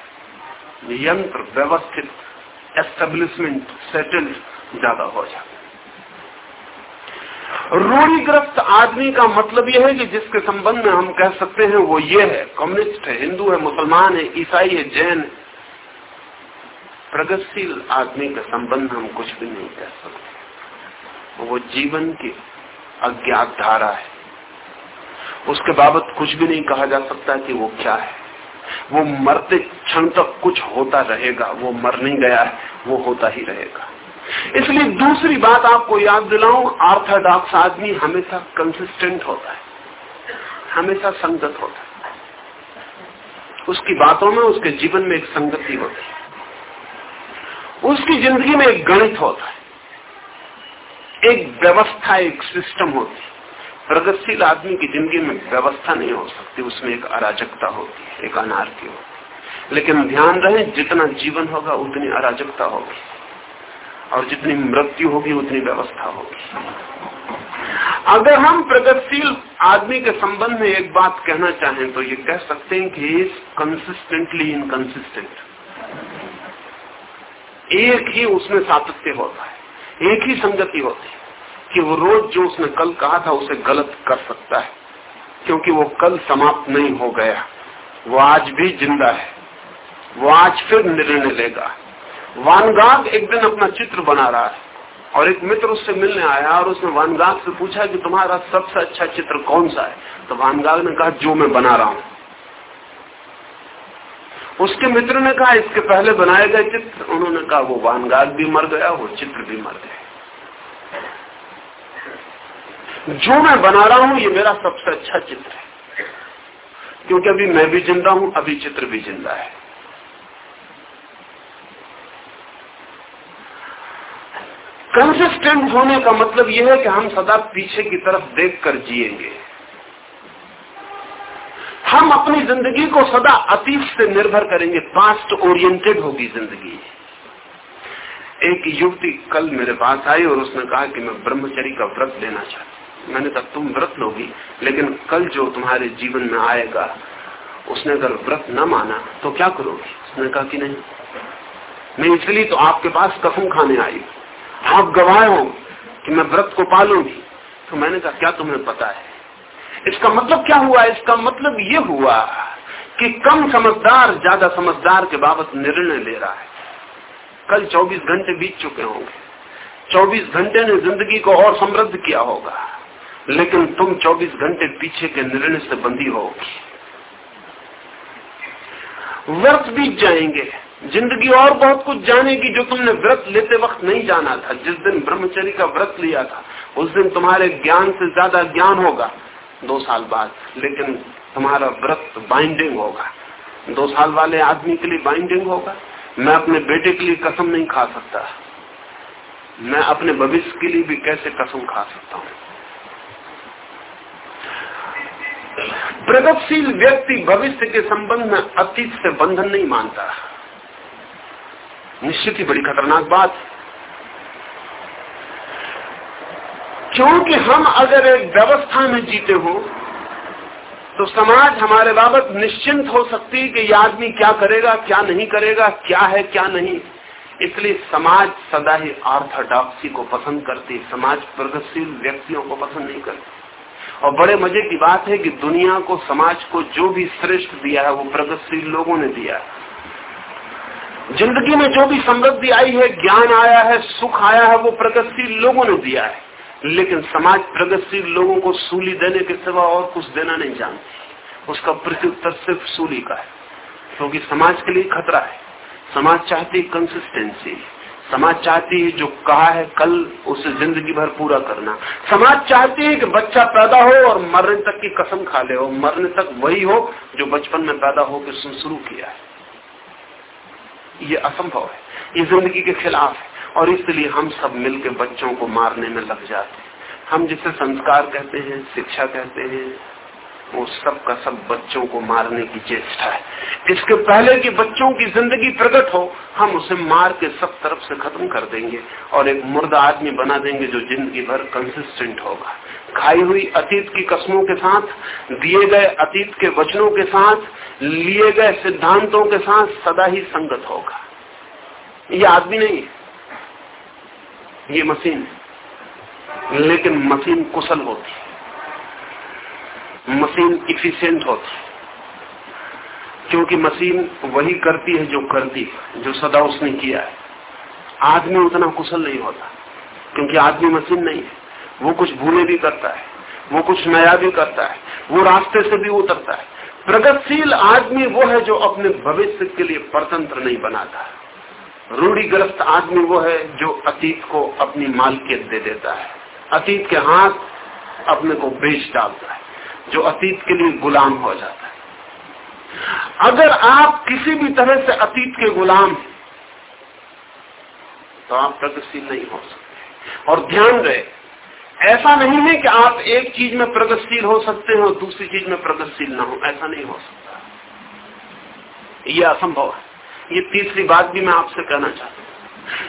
यंत्र, व्यवस्थित एस्टेब्लिशमेंट सेटल ज़्यादा हो जाता है। रूढ़िग्रस्त आदमी का मतलब यह है कि जिसके संबंध में हम कह सकते हैं, वो ये है, कम्युनिस्ट है, हिंदू है, मुसलमान है, ईसाई है, जैन है प्रगतिशील आदमी का संबंध हम कुछ भी नहीं कह सकते। वो जीवन की अज्ञात धारा है। उसके बाबत कुछ भी नहीं कहा जा सकता कि वो क्या है। वो मरते क्षण तक कुछ होता रहेगा, वो मर नहीं गया है, वो होता ही रहेगा। इसलिए दूसरी बात आपको याद दिलाऊं आर्थोडॉक्स आदमी हमेशा कंसिस्टेंट होता है। हमेशा संगत होता है। उसकी बातों में उसके जीवन में एक संगति होती है। उसकी ज़िंदगी में एक गणित होता है। एक व्यवस्था, एक सिस्टम होती है। प्रगतिशील आदमी की ज़िंदगी में व्यवस्था नहीं हो सकती, उसमें एक अराजकता होती है, एक अनारकी होती लेकिन ध्यान रहे, जितना जीवन होगा, उतनी अराजकता होगी। और जितनी मृत्यु होगी, उतनी व्यवस्था होगी। अगर हम प्रगतिशील आदमी के संबंध में एक बात कहना चाहें तो ये कह सकते हैं कि इज़ कंसिस्टेंटली इनकंसिस्टेंट एक ही उसमें सातत्य होता है, एक ही संगति होती है कि वो रोज जो उसने कल कहा था उसे गलत कर सकता है, क्योंकि वो कल समाप्त नहीं हो गया। वो आज भी ज़िंदा है, वो आज फिर निर्णय लेगा। वानगाग एक दिन अपना चित्र बना रहा है और एक मित्र उससे मिलने आया और उसने वानगाग से पूछा कि तुम्हारा सबसे अच्छा चित्र कौन सा है? तो वानगाग ने कहा, जो मैं बना रहा हूँ। उसके मित्र ने कहा, इसके पहले बनाए गए चित्र। उन्होंने कहा, वो वानगाग भी मर गया, वो चित्र भी मर गए जो मैं बना रहा हूँ, ये मेरा सबसे अच्छा चित्र है। क्योंकि अभी मैं भी ज़िंदा हूँ, अभी चित्र भी ज़िंदा है। कंसिस्टेंट होने का मतलब यह है कि हम सदा पीछे की तरफ़ देखकर जिएँगे। हम अपनी ज़िंदगी को सदा अतीत से निर्भर करेंगे। पास्ट ओरिएंटेड होगी ज़िंदगी। एक युवती कल मेरे पास आई और उसने कहा कि मैं ब्रह्मचरी का व्रत लेना चाहती मैंने कहा, तुम व्रत लोगी, लेकिन कल जो तुम्हारे जीवन में आएगा, उसने अगर व्रत न माना तो क्या करोगी? उसने कहा कि नहीं। मैं इसलिए तो आपके पास कसम खाने आई आप गवाह हो कि मैं व्रत को पालूँगी। तो मैंने कहा, क्या तुम्हें पता है? इसका मतलब क्या हुआ? इसका मतलब ये हुआ कि कम समझदार, ज़्यादा समझदार के बाबत निर्णय ले रहा है। कल 24 घंटे बीत चुके होंगे। 24 घंटे ने ज़िंदगी को और समृद्ध किया होगा, लेकिन तुम 24 घंटे पीछे के निर्णय से बंदी होगी। वर्ष बीत जाएँगे। ज़िंदगी और बहुत कुछ जानेगी जो तुमने व्रत लेते वक्त नहीं जाना था। जिस दिन ब्रह्मचरी का व्रत लिया था, उस दिन तुम्हारे ज्ञान से ज़्यादा ज्ञान होगा। दो साल बाद, लेकिन तुम्हारा व्रत बाइंडिंग होगा। दो साल वाले आदमी के लिए बाइंडिंग होगा। मैं अपने बेटे के लिए कसम नहीं खा सकता। मैं अपने भविष्य के लिए भी कैसे कसम खा सकता हूँ? प्रगतिशील व्यक्ति भविष्य के संबंध में अतीत से बंधन नहीं मानता। निश्चित ही बड़ी खतरनाक बात। क्योंकि हम अगर एक व्यवस्था में जीते हो तो समाज हमारे बाबत निश्चिंत हो सकती है कि यह आदमी क्या करेगा, क्या नहीं करेगा, क्या है, क्या नहीं। इसलिए समाज सदा ही ऑर्थोडॉक्सी को पसंद करती समाज प्रगतिशील व्यक्तियों को पसंद नहीं करती। और बड़े मज़े की बात है कि दुनिया को, समाज को जो भी श्रेष्ठ दिया है, वो प्रगतिशील लोगों ने दिया है। ज़िंदगी में जो भी समृद्धि आई है, ज्ञान आया है, सुख आया है, वो प्रगतिशील लोगों ने दिया है। लेकिन समाज प्रगतिशील लोगों को सूली देने के सिवा और कुछ देना नहीं जानते। उसका प्रत्युत्तर सिर्फ़ सूली का है। क्योंकि तो समाज के लिए खतरा है। समाज चाहती है कंसिस्टेंसी समाज चाहती है जो कहा है कल, उसे ज़िंदगी भर पूरा करना। समाज चाहती है कि बच्चा पैदा हो और मरने तक की कसम खा ले और मरने तक वही हो जो बचपन में पैदा होकर शुरू किया है। ये असंभव है। ये ज़िंदगी के खिलाफ है। और इसलिए हम सब मिलकर बच्चों को मारने में लग जाते हैं। हम जिसे संस्कार कहते हैं, शिक्षा कहते हैं, वो सब का सब बच्चों को मारने की चेष्टा है। इसके पहले कि बच्चों की ज़िंदगी प्रकट हो, हम उसे मार के सब तरफ़ से खत्म कर देंगे और एक मुर्दा आदमी बना देंगे जो ज़िंदगी भर कंसिस्टेंट होगा। खाई हुई अतीत की कस्मों के साथ, दिए गए अतीत के वचनों के साथ, लिए गए सिद्धांतों के साथ सदा ही संगत होगा। ये आदमी नहीं है। ये मशीन। है लेकिन मशीन कुशल होती। है मशीन इफिशियंट होती। है क्योंकि मशीन वही करती है जो करती है, जो सदा उसने किया है। आदमी उतना कुशल नहीं होता, क्योंकि आदमी मशीन नहीं है। वो कुछ भूले भी करता है, वो कुछ नया भी करता है, वो रास्ते से भी उतरता है। प्रगतिशील आदमी वो है जो अपने भविष्य के लिए परतंत्र नहीं बनाता। रूढ़िग्रस्त आदमी वो है जो अतीत को अपनी मालकियत दे देता है। अतीत के हाथ अपने को बेच डालता है, जो अतीत के लिए गुलाम हो जाता है। अगर आप किसी भी तरह से अतीत के गुलाम तो आप प्रगतिशील नहीं हो सकते। और ध्यान रहे, ऐसा नहीं है कि आप एक चीज़ में प्रगतिशील हो सकते हो दूसरी चीज़ में प्रगतिशील ना हो। ऐसा नहीं हो सकता। यह असंभव है। ये तीसरी बात भी मैं आपसे कहना चाहता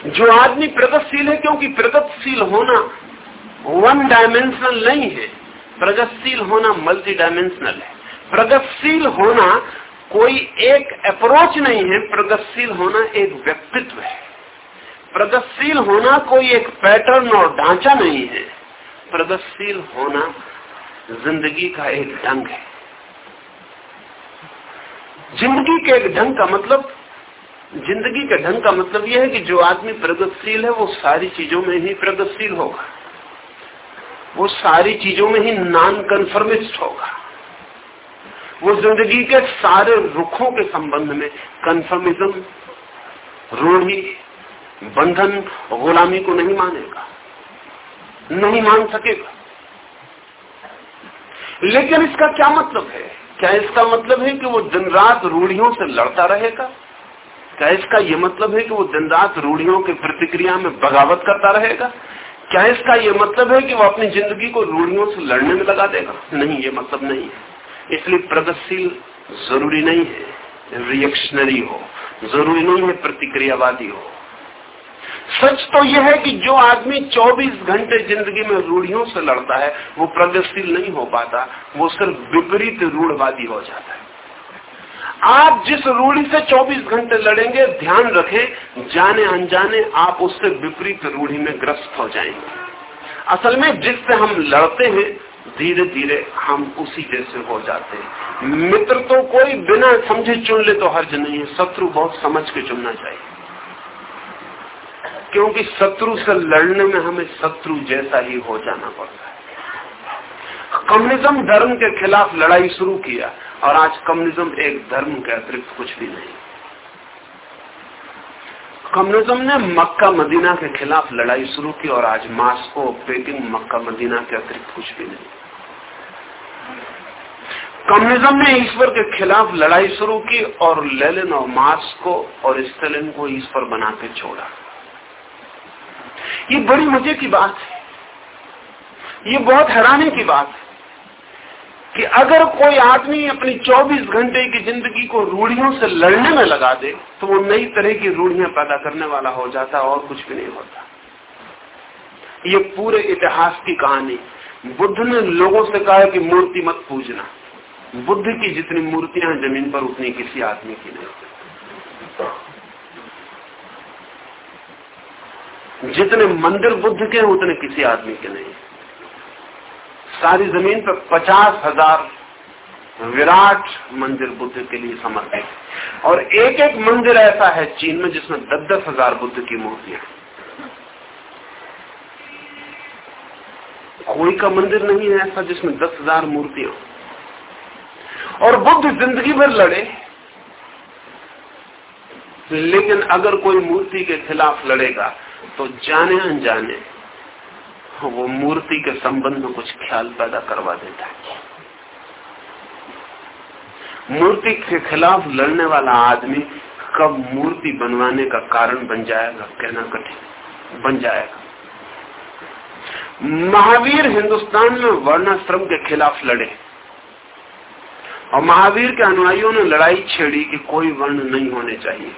हूँ। जो आदमी प्रगतिशील है, क्योंकि प्रगतिशील होना वन डायमेंशनल नहीं है, प्रगतिशील होना मल्टी डायमेंशनल है। प्रगतिशील होना कोई एक अप्रोच नहीं है, प्रगतिशील होना एक व्यक्तित्व है। प्रगतिशील होना कोई एक पैटर्न और ढांचा नहीं है, प्रगतिशील होना ज़िंदगी का एक ढंग है। ज़िंदगी के एक ढंग का मतलब ज़िंदगी के ढंग का मतलब यह है कि जो आदमी प्रगतिशील है, वो सारी चीज़ों में ही प्रगतिशील होगा। वो सारी चीज़ों में ही नॉन कन्फर्मिस्ट होगा। वो ज़िंदगी के सारे रुखों के संबंध में कन्फर्मिज्म रूढ़ी, बंधन, गुलामी को नहीं मानेगा, नहीं मान सकेगा। लेकिन इसका क्या मतलब है? क्या इसका मतलब है कि वो दिन रात रूढ़ियों से लड़ता रहेगा? क्या इसका ये मतलब है कि वो दिन रात रूढ़ियों की प्रतिक्रिया में बगावत करता रहेगा? क्या इसका ये मतलब है कि वो अपनी ज़िंदगी को रूढ़ियों से लड़ने में लगा देगा? नहीं, ये मतलब नहीं है। इसलिए प्रगतिशील ज़रूरी नहीं है रिएक्शनरी हो। ज़रूरी नहीं है प्रतिक्रियावादी हो। सच तो यह है कि जो आदमी 24 घंटे ज़िंदगी में रूढ़ियों से लड़ता है, वो प्रगतिशील नहीं हो पाता, वो सिर्फ़ विपरीत रूढ़वादी हो जाता है। आप जिस रूढ़ी से 24 घंटे लड़ेंगे, ध्यान रखें, जाने अनजाने आप उससे विपरीत रूढ़ी में ग्रस्त हो जाएँगे। असल में जिससे हम लड़ते हैं धीरे धीरे हम उसी जैसे हो जाते हैं। मित्र तो कोई बिना समझे चुन ले तो हर्ज नहीं है, शत्रु बहुत समझ के चुनना चाहिए। क्योंकि शत्रु से लड़ने में हमें शत्रु जैसा ही हो जाना पड़ता है। कम्युनिज्म धर्म के खिलाफ लड़ाई शुरू किया। और आज कम्युनिज्म एक धर्म के अतिरिक्त कुछ भी नहीं। कम्युनिज्म ने मक्का मदीना के खिलाफ लड़ाई शुरू की और आज मास्को, पेकिंग, मक्का मदीना के अतिरिक्त कुछ भी नहीं। कम्युनिज्म ने ईश्वर के खिलाफ लड़ाई शुरू की और लेलिन और मास्को और स्टेलिन को ईश्वर बना के छोड़ा। ये बड़ी मज़े की बात है। ये बहुत हैरानी की बात है। कि अगर कोई आदमी अपनी 24 घंटे की ज़िंदगी को रूढ़ियों से लड़ने में लगा दे तो वो नई तरह की रूढ़ियाँ पैदा करने वाला हो जाता और कुछ भी नहीं होता। ये पूरे इतिहास की कहानी। बुद्ध ने लोगों से कहा कि मूर्ति मत पूजना। बुद्ध की जितनी मूर्तियाँ ज़मीन पर उतनी किसी आदमी की नहीं। जितने मंदिर बुद्ध के उतने किसी आदमी के नहीं। सारी ज़मीन पर पचास हज़ार विराट मंदिर बुद्ध के लिए समर्पित और एक एक मंदिर ऐसा है चीन में जिसमें दस दस हज़ार बुद्ध की मूर्तियाँ कोई का मंदिर नहीं है ऐसा जिसमें दस हज़ार मूर्तियाँ और बुद्ध ज़िंदगी भर लड़े, लेकिन अगर कोई मूर्ति के खिलाफ लड़ेगा तो जाने अनजाने वो मूर्ति के संबंध में कुछ ख्याल पैदा करवा देता है। मूर्ति के खिलाफ लड़ने वाला आदमी कब मूर्ति बनवाने का कारण बन जाएगा, कहना कठिन, बन जाएगा। महावीर हिंदुस्तान में वर्णाश्रम के खिलाफ लड़े। और महावीर के अनुयायियों ने लड़ाई छेड़ी कि कोई वर्ण नहीं होने चाहिए।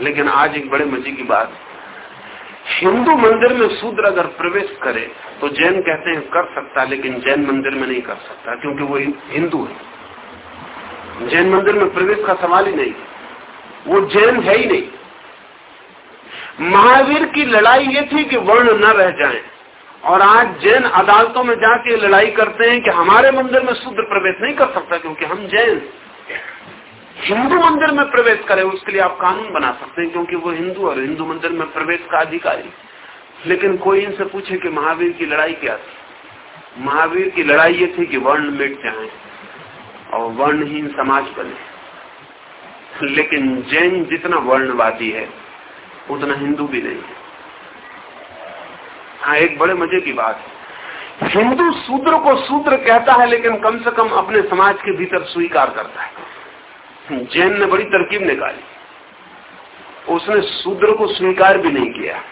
लेकिन आज एक बड़े मज़े की बात हिंदू मंदिर में शूद्र अगर प्रवेश करे तो जैन कहते हैं कर सकता, लेकिन जैन मंदिर में नहीं कर सकता, क्योंकि वो हिंदू है। जैन मंदिर में प्रवेश का सवाल ही नहीं वो जैन है ही नहीं। महावीर की लड़ाई ये थी कि वर्ण न रह जाएँ, और आज जैन अदालतों में जाके लड़ाई करते हैं कि हमारे मंदिर में शुद्ध प्रवेश नहीं कर सकता, क्योंकि हम जैन। हिंदू मंदिर में प्रवेश करे, उसके लिए आप कानून बना सकते हैं, क्योंकि वो हिंदू और हिंदू मंदिर में प्रवेश का अधिकारी लेकिन कोई इनसे पूछे कि महावीर की लड़ाई क्या थी? महावीर की लड़ाई ये थी कि वर्ण मिट जाए और वर्णहीन समाज बने। लेकिन जैन जितना वर्णवादी है, उतना हिंदू भी नहीं है। हाँ एक बड़े मज़े की बात है। हिंदू सूत्र को सूत्र कहता है, लेकिन कम से कम अपने समाज के भीतर स्वीकार करता है। जैन ने बड़ी तरकीब निकाली। उसने शूद्र को स्वीकार भी नहीं किया।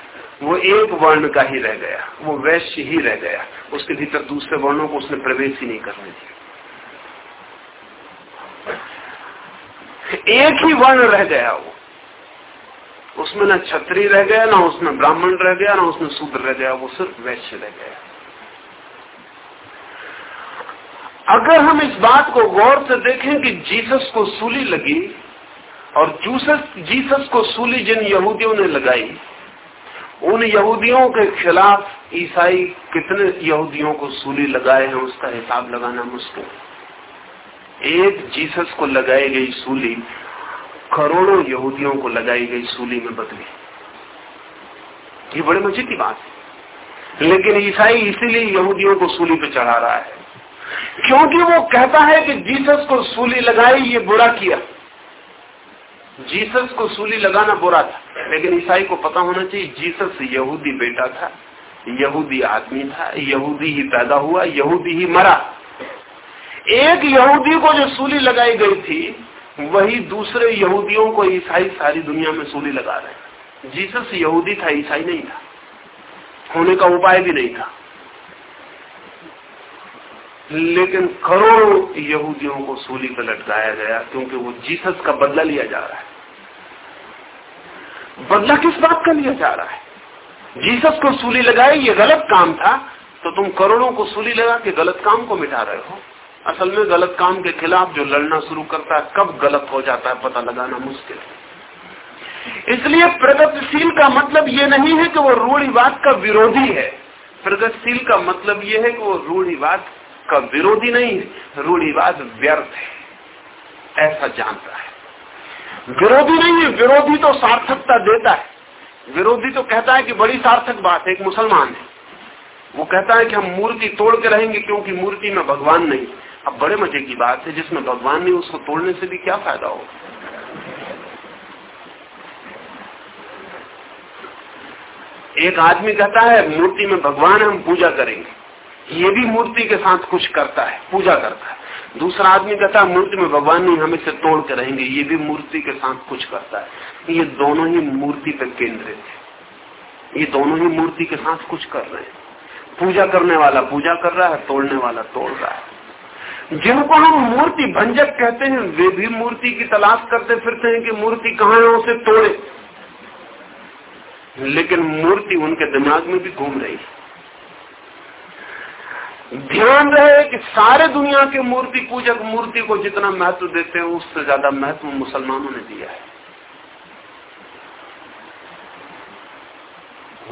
वो एक वर्ण का ही रह गया, वो वैश्य ही रह गया। उसके भीतर दूसरे वर्णों को उसने प्रवेश ही नहीं करने दिया। एक ही वर्ण रह गया वो। उसमें न छत्री रह गया, ना उसमें ब्राह्मण रह गया, ना उसमें शूद्र रह गया, वो सिर्फ़ वैश्य रह गया। अगर हम इस बात को गौर से देखें कि जीसस को सूली लगी और जूसस, जीसस को सूली जिन यहूदियों ने लगाई, उन यहूदियों के खिलाफ ईसाई कितने यहूदियों को सूली लगाए हैं उसका हिसाब लगाना मुश्किल एक जीसस को लगाई गई सूली करोड़ों यहूदियों को लगाई गई सूली में बदली। ये बड़े मज़े की बात है। लेकिन ईसाई इसीलिए यहूदियों को सूली पे चढ़ा रहा है। क्योंकि वो कहता है कि जीसस को सूली लगाई, ये बुरा किया। जीसस को सूली लगाना बुरा था। लेकिन ईसाई को पता होना चाहिए, जीसस यहूदी बेटा था। यहूदी आदमी था। यहूदी ही पैदा हुआ, यहूदी ही मरा। एक यहूदी को जो सूली लगाई गई थी, वही दूसरे यहूदियों को ईसाई सारी दुनिया में सूली लगा रहे जीसस यहूदी था, ईसाई नहीं था। होने का उपाय भी नहीं था। लेकिन करोड़ों यहूदियों को सूली पर लटकाया गया क्योंकि वो जीसस का बदला लिया जा रहा है। बदला किस बात का लिया जा रहा है? जीसस को सूली लगाए, ये गलत काम था तो तुम करोड़ों को सूली लगा के गलत काम को मिटा रहे हो। असल में गलत काम के खिलाफ जो लड़ना शुरू करता है, कब गलत हो जाता है, पता लगाना मुश्किल है। इसलिए प्रगतिशील का मतलब ये नहीं है कि वो रूढ़ीवाद का विरोधी है। प्रगतिशील का मतलब ये है कि वो रूढ़ीवाद का विरोधी नहीं, रूढ़ीवाद व्यर्थ है। ऐसा जानता है। विरोधी नहीं है विरोधी तो सार्थकता देता है। विरोधी तो कहता है कि बड़ी सार्थक बात है, एक मुसलमान है। वो कहता है कि हम मूर्ति तोड़ के रहेंगे क्योंकि मूर्ति में भगवान नहीं। अब बड़े मज़े की बात है, जिसमें भगवान नहीं, उसको तोड़ने से भी क्या फ़ायदा हो एक आदमी कहता है, मूर्ति में भगवान हम पूजा करेंगे। ये भी मूर्ति के साथ कुछ करता है, पूजा करता है। दूसरा आदमी कहता है, मूर्ति में भगवान नहीं, हम इसे तोड़ के रहेंगे। ये भी मूर्ति के साथ कुछ करता है। ये दोनों ही मूर्ति पर केंद्रित है। ये दोनों ही मूर्ति के साथ कुछ कर रहे हैं। पूजा करने वाला पूजा कर रहा है, तोड़ने वाला तोड़ रहा है। जिनको हम मूर्ति भंजक कहते हैं, वे भी मूर्ति की तलाश करते फिरते हैं कि मूर्ति कहाँ है, उसे तोड़े। लेकिन मूर्ति उनके दिमाग में भी घूम रही है। ध्यान रहे कि सारे दुनिया के मूर्ति पूजक मूर्ति को जितना महत्व देते हैं, उससे ज़्यादा महत्व मुसलमानों ने दिया है।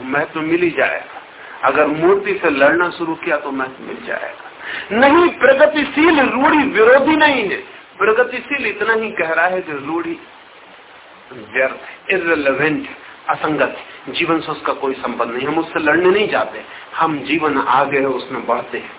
महत्व मिल ही जाएगा। अगर मूर्ति से लड़ना शुरू किया तो महत्व मिल जाएगा। नहीं, प्रगतिशील रूढ़ी विरोधी नहीं है। प्रगतिशील इतना ही कह रहा है कि रूढ़ी व्यर्थ इरेलीवेंट असंगत। जीवन से उसका कोई संबंध नहीं। हम उससे लड़ने नहीं जाते। हम जीवन आगे है, उसमें बढ़ते हैं।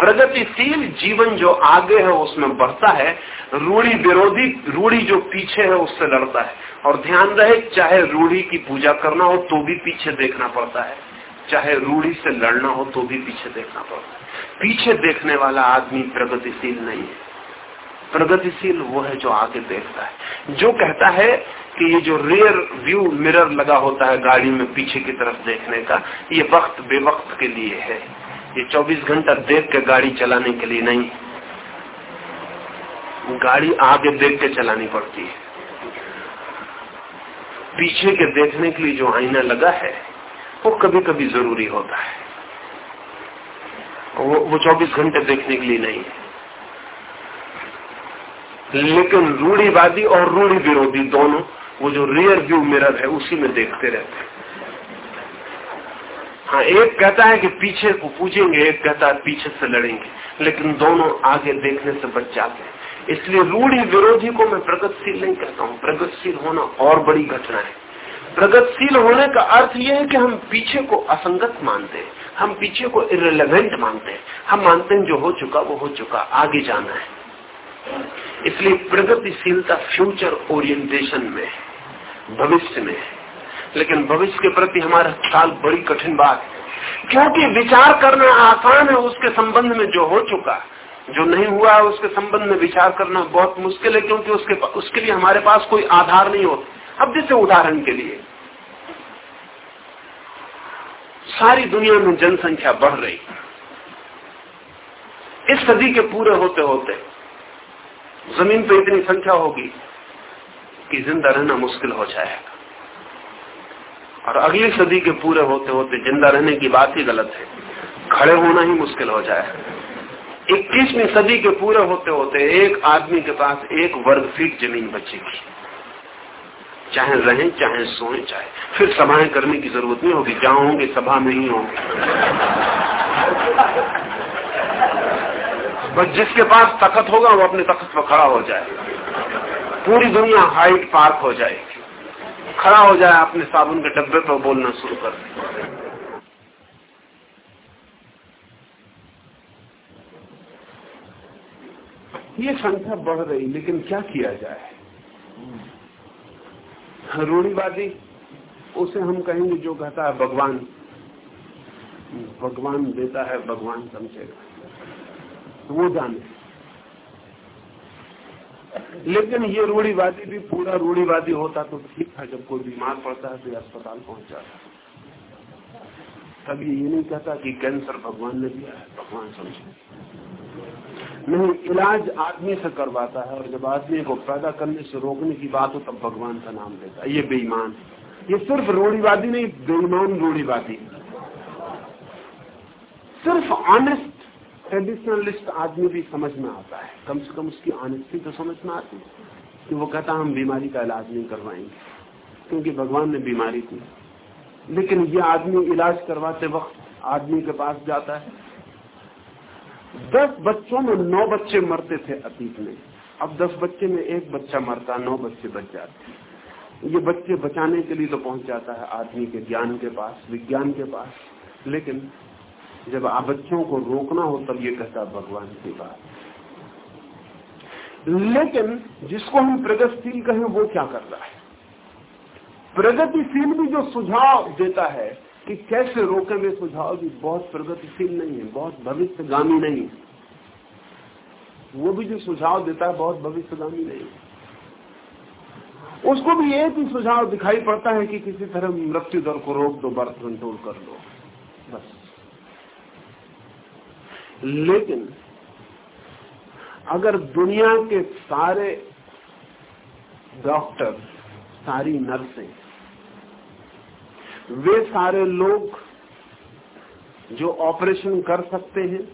प्रगतिशील जीवन जो आगे है, उसमें बढ़ता है। रूढ़ी विरोधी, रूढ़ी जो पीछे है, उससे लड़ता है। और ध्यान रहे, चाहे रूढ़ी की पूजा करना हो तो भी पीछे देखना पड़ता है। चाहे रूढ़ी से लड़ना हो तो भी पीछे देखना पड़ता है। पीछे देखने वाला आदमी प्रगतिशील नहीं है। प्रगतिशील वो है जो आगे देखता है। जो कहता है कि ये जो रियर व्यू मिरर लगा होता है गाड़ी में पीछे की तरफ़ देखने का, ये वक्त बेवक्त के लिए है। ये 24 घंटा देख के गाड़ी चलाने के लिए नहीं। गाड़ी आगे देख के चलानी पड़ती है। पीछे के देखने के लिए जो आईना लगा है, वो कभी कभी ज़रूरी होता है। वो वो 24 घंटे देखने के लिए नहीं। है लेकिन रूढ़ीवादी और रूढ़ी विरोधी दोनों वो जो रियर व्यू मिरर है, उसी में देखते रहते हैं। हाँ एक कहता है कि पीछे को पूछेंगे एक कहता है पीछे से लड़ेंगे, लेकिन दोनों आगे देखने से बच जाते हैं। इसलिए रूढ़ी विरोधी को मैं प्रगतिशील नहीं कहता हूँ। प्रगतिशील होना और बड़ी घटना है। प्रगतिशील होने का अर्थ यह है कि हम पीछे को असंगत मानते हैं। हम पीछे को इरेलीवेंट मानते हैं। हम मानते हैं जो हो चुका, वो हो चुका, आगे जाना है। इसलिए प्रगतिशीलता फ्यूचर ओरिएंटेशन में, भविष्य में। लेकिन भविष्य के प्रति हमारा ख्याल बड़ी कठिन बात है। क्योंकि विचार करना आसान है, उसके संबंध में जो हो चुका, जो नहीं हुआ है उसके संबंध में विचार करना बहुत मुश्किल है, क्योंकि उसके उसके लिए हमारे पास कोई आधार नहीं होता। अब जैसे उदाहरण के लिए, सारी दुनिया में जनसंख्या बढ़ रही। इस सदी के पूरे होते होते ज़मीन पे इतनी संख्या होगी कि ज़िंदा रहना मुश्किल हो जाएगा। और अगली सदी के पूरे होते होते ज़िंदा रहने की बात ही गलत है। खड़े होना ही मुश्किल हो जाए इक्कीसवीं सदी के पूरे होते होते एक आदमी के पास एक वर्ग फीट ज़मीन बचेगी। चाहे रहें, चाहे सोए, चाहे फिर सभाएँ करने की ज़रूरत नहीं होगी। जहाँ होंगे, सभा में ही होंगे। बस जिसके पास तखत होगा, वो अपने तखत पर खड़ा हो जाए पूरी दुनिया हाइट पार्क हो जाएगी। खड़ा हो जाए, अपने साबुन के डब्बे पर बोलना शुरू कर ये संख्या बढ़ रही, लेकिन क्या किया जाए? रूढ़ीवादी, उसे हम कहेंगे जो कहता है, भगवान। भगवान देता है, भगवान समझेगा। वो जाने। लेकिन ये रूढ़ीवादी भी, पूरा रूढ़ीवादी होता तो ठीक था, जब कोई बीमार पड़ता है तो अस्पताल पहुँच जाता। तब ये नहीं कहता कि कैंसर भगवान ने दिया है, भगवान समझे। नहीं, इलाज आदमी से करवाता है, और जब आदमी को पैदा करने से रोकने की बात हो, तब भगवान का नाम देता है। ये बेईमान ये सिर्फ़ रूढ़ीवादी नहीं, बेईमान रूढ़ीवादी। सिर्फ़ ऑनेस्ट ट्रेडिशनलिस्ट आदमी भी समझ में आता है। कम से कम उसकी ऑनेस्टी तो समझ में आती है कि वो कहता हम बीमारी का इलाज नहीं करवाएँगे। क्योंकि भगवान ने बीमारी दी लेकिन ये आदमी इलाज करवाते वक्त आदमी के पास जाता है। दस बच्चों में नौ बच्चे मरते थे अतीत में। अब दस बच्चे में एक बच्चा मरता, नौ बच्चे बच जाते ये बच्चे बचाने के लिए तो पहुँच जाता है आदमी के ज्ञान के पास, विज्ञान के पास। लेकिन जब आप बच्चों को रोकना हो तब ये कहता भगवान की बात। लेकिन जिसको हम प्रगतिशील कहें, वो क्या कर रहा है? प्रगतिशील भी जो सुझाव देता है कि कैसे रोके वे सुझाव भी बहुत प्रगतिशील नहीं है, बहुत भविष्यगामी नहीं है। वो भी जो सुझाव देता है, बहुत भविष्यगामी नहीं है। उसको भी एक ही सुझाव दिखाई पड़ता है कि किसी तरह मृत्यु दर को रोक दो बर्थ कंट्रोल कर दो। बस। लेकिन अगर दुनिया के सारे डॉक्टर, सारी नर्सें, वे सारे लोग जो ऑपरेशन कर सकते हैं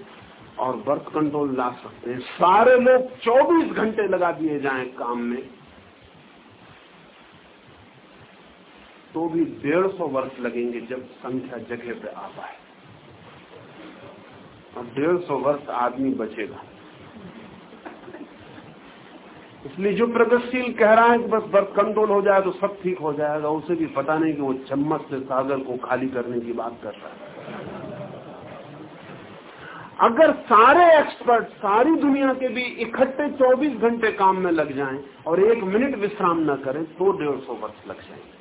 और बर्थ कंट्रोल ला सकते हैं, सारे लोग 24 घंटे लगा दिए जाएँ काम में तो भी डेढ़ सौ वर्ष लगेंगे जब संख्या जगह पे आ पाए। और डेढ़ सौ वर्ष आदमी बचेगा। इसलिए जो प्रगतिशील कह रहा है कि बस बर्फ़ कंट्रोल हो जाए तो सब ठीक हो जाएगा, उसे भी पता नहीं कि वो चम्मच से सागर को खाली करने की बात कर रहा है। अगर सारे एक्सपर्ट सारी दुनिया के भी इकट्ठे 24 घंटे काम में लग जाएँ और एक मिनट विश्राम न करें तो डेढ़ सौ वर्ष लग जाएँगे।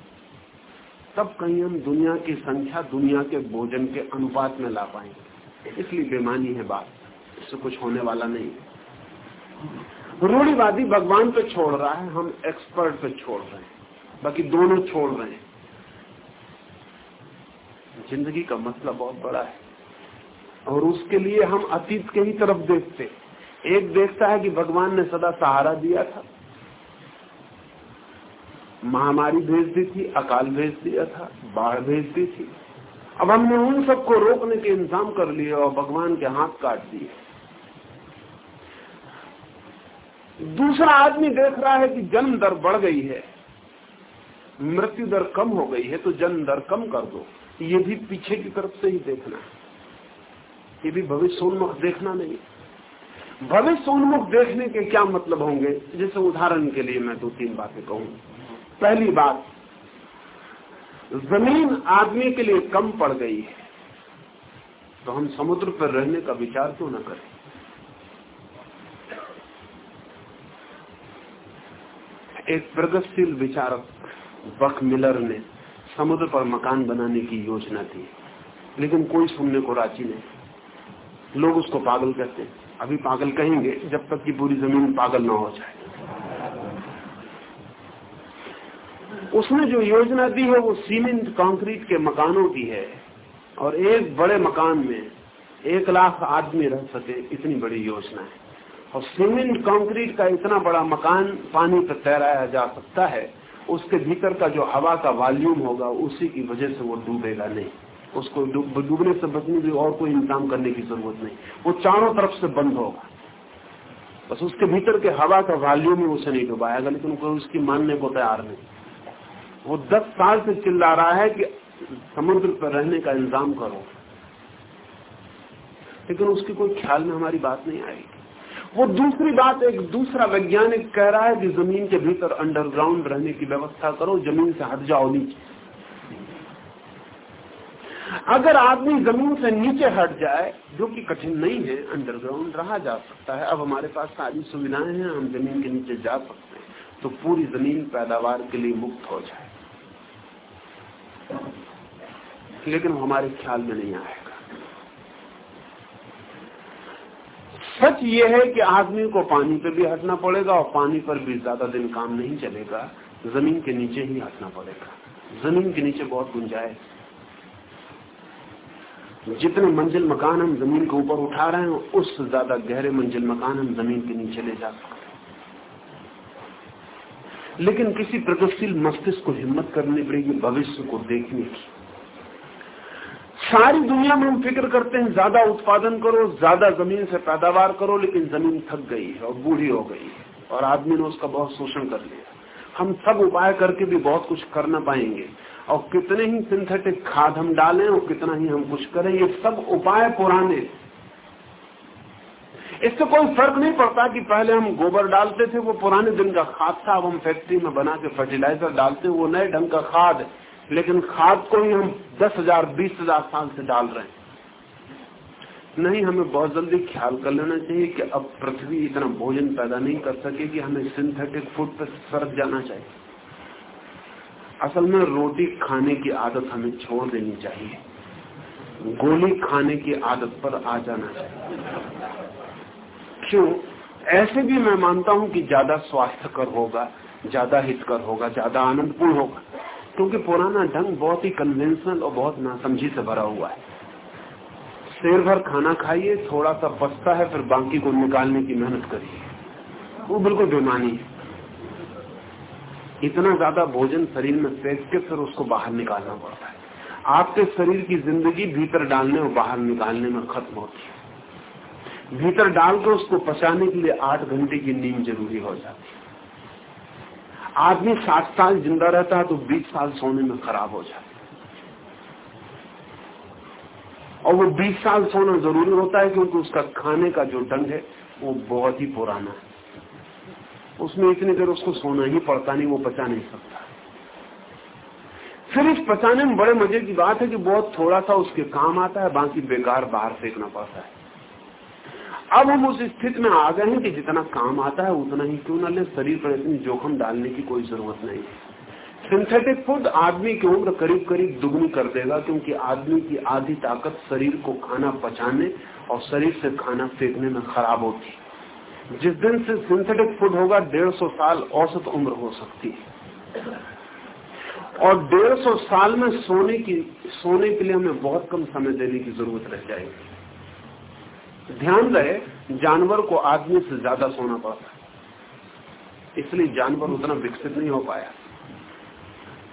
तब कहीं हम दुनिया की संख्या दुनिया के भोजन के अनुपात में ला पाएँगे। इसलिए बेमानी है बात। इससे कुछ होने वाला नहीं। रूढ़ीवादी भगवान पे छोड़ रहा है, हम एक्सपर्ट पे छोड़ रहे हैं। बाकी दोनों छोड़ रहे हैं। ज़िंदगी का मसला बहुत बड़ा है। और उसके लिए हम अतीत के ही तरफ़ देखते एक देखता है कि भगवान ने सदा सहारा दिया था। महामारी भेज दी थी, अकाल भेज दिया था, बाढ़ भेज दी थी। अब हमने उन सबको रोकने के इंतज़ाम कर लिए और भगवान के हाथ काट दिए। दूसरा आदमी देख रहा है कि जन्म दर बढ़ गई है, मृत्यु दर कम हो गई है तो जन्म दर कम कर दो। ये भी पीछे की तरफ़ से ही देखना है। ये भी भविष्योन्मुख देखना नहीं। भविष्योन्मुख देखने के क्या मतलब होंगे? जैसे उदाहरण के लिए मैं दो तीन बातें कहूँ। पहली बात ज़मीन आदमी के लिए कम पड़ गई है तो हम समुद्र पर रहने का विचार क्यों न करें? एक प्रगतिशील विचारक, बक मिलर ने समुद्र पर मकान बनाने की योजना थी लेकिन कोई सुनने को राज़ी नहीं। लोग उसको पागल कहते हैं। अभी पागल कहेंगे, जब तक कि पूरी ज़मीन पागल ना हो जाए। उसने जो योजना दी है वो सीमेंट कंक्रीट के मकानों की है। और एक बड़े मकान में एक लाख आदमी रह सके, इतनी बड़ी योजना है। और सीमेंट कंक्रीट का इतना बड़ा मकान पानी पर तैराया जा सकता है, उसके भीतर का जो हवा का वॉल्यूम होगा, उसी की वजह से वो डूबेगा नहीं। उसको डूबने से बचने की और कोई इंतज़ाम करने की ज़रूरत नहीं। वो चारों तरफ़ से बंद होगा। बस उसके भीतर के हवा का वॉल्यूम ही उसे नहीं डुबाएगा, लेकिन कोई उसकी मानने को तैयार नहीं। वो दस साल से चिल्ला रहा है कि समुद्र पर रहने का इंतज़ाम करो। लेकिन उसके कोई ख्याल में हमारी बात नहीं आएगी वो दूसरी बात, एक दूसरा वैज्ञानिक कह रहा है कि ज़मीन के भीतर अंडरग्राउंड रहने की व्यवस्था करो, ज़मीन से हट जाओ नीचे। अगर आदमी ज़मीन से नीचे हट जाए, जो कि कठिन नहीं है अंडरग्राउंड रहा जा सकता है। अब हमारे पास सारी सुविधाएँ हैं, हम ज़मीन के नीचे जा सकते हैं। तो पूरी ज़मीन पैदावार के लिए मुक्त हो जाए। लेकिन हमारे ख्याल में नहीं आएगा। सच ये है कि आदमी को पानी पर भी हटना पड़ेगा और पानी पर भी ज़्यादा दिन काम नहीं चलेगा। ज़मीन के नीचे ही हटना पड़ेगा। ज़मीन के नीचे बहुत गुंजाइश। जितने मंजिल मकान हम ज़मीन के ऊपर उठा रहे हैं उससे ज़्यादा गहरे मंजिल मकान हम ज़मीन के नीचे ले जा सकते लेकिन किसी प्रगतिशील मस्तिष्क को हिम्मत करनी पड़ेगी, भविष्य को देखने की सारी दुनिया में हम फ़िक्र करते हैं, ज़्यादा उत्पादन करो, ज़्यादा ज़मीन से पैदावार करो, लेकिन ज़मीन थक गई है और बूढ़ी हो गई है। और आदमी ने उसका बहुत शोषण कर लिया। हम सब उपाय करके भी बहुत कुछ कर ना पाएँगे। और कितने ही सिंथेटिक खाद हम डालें और कितना ही हम कुछ करें, ये सब उपाय पुराने इससे कोई फ़र्क नहीं पड़ता कि पहले हम गोबर डालते थे, वो पुराने दिन का खाद था, अब हम फैक्ट्री में बना के फर्टिलाइज़र डालते वो नए ढंग का खाद। लेकिन खाद को ही हम दस हज़ार, बीस हज़ार साल से डाल रहे हैं। नहीं, हमें बहुत जल्दी ख्याल कर लेना चाहिए कि अब पृथ्वी इतना भोजन पैदा नहीं कर सकेगी हमें सिंथेटिक फ़ूड पर सरक जाना चाहिए। असल में रोटी खाने की आदत हमें छोड़ देनी चाहिए। गोली खाने की आदत पर आ जाना चाहिए। क्यों ऐसे भी मैं मानता हूँ कि ज़्यादा स्वास्थ्यकर होगा, ज़्यादा हितकर होगा, ज़्यादा आनंदपूर्ण होगा, क्योंकि पुराना ढंग बहुत ही कन्वेंशनल और बहुत नासमझी से भरा हुआ है। शेर भर खाना खाइए, थोड़ा सा बचता है, फिर बाकी को निकालने की मेहनत करिए। वो बिल्कुल बेमानी है। इतना ज़्यादा भोजन शरीर में फेंक के फिर उसको बाहर निकालना पड़ता है। आपके शरीर की ज़िंदगी भीतर डालने और बाहर निकालने में खत्म होती है। भीतर डाल के उसको पचाने के लिए आठ घंटे की नींद ज़रूरी हो जाती आदमी साठ साल ज़िंदा रहता है तो बीस साल सोने में खराब हो जाता और वो बीस साल सोना ज़रूरी होता है क्योंकि उसका खाने का जो ढंग है, वो बहुत ही पुराना है। उसमें इतनी देर उसको सोना ही पड़ता नहीं, वो पचा नहीं सकता। फिर इस पचाने में बड़े मज़े की बात है कि बहुत थोड़ा सा उसके काम आता है, बाकी बेकार बाहर फेंकना पड़ता है। अब हम उस स्थिति में आ गए हैं कि जितना काम आता है, उतना ही क्यों ना ले? शरीर पर इतनी जोखम डालने की कोई ज़रूरत नहीं। सिंथेटिक फ़ूड आदमी की उम्र करीब करीब दुगनी कर देगा, क्योंकि आदमी की आधी ताकत शरीर को खाना पचाने और शरीर से खाना फेंकने में खराब होती है। जिस दिन से सिंथेटिक फ़ूड होगा, डेढ़ सौ साल औसत उम्र हो सकती है। और डेढ़ सौ साल में सोने की, सोने के लिए हमें बहुत कम समय देने की ज़रूरत रह जाएगी। ध्यान रहे, जानवर को आदमी से ज़्यादा सोना पड़ता है। इसलिए जानवर उतना विकसित नहीं हो पाया।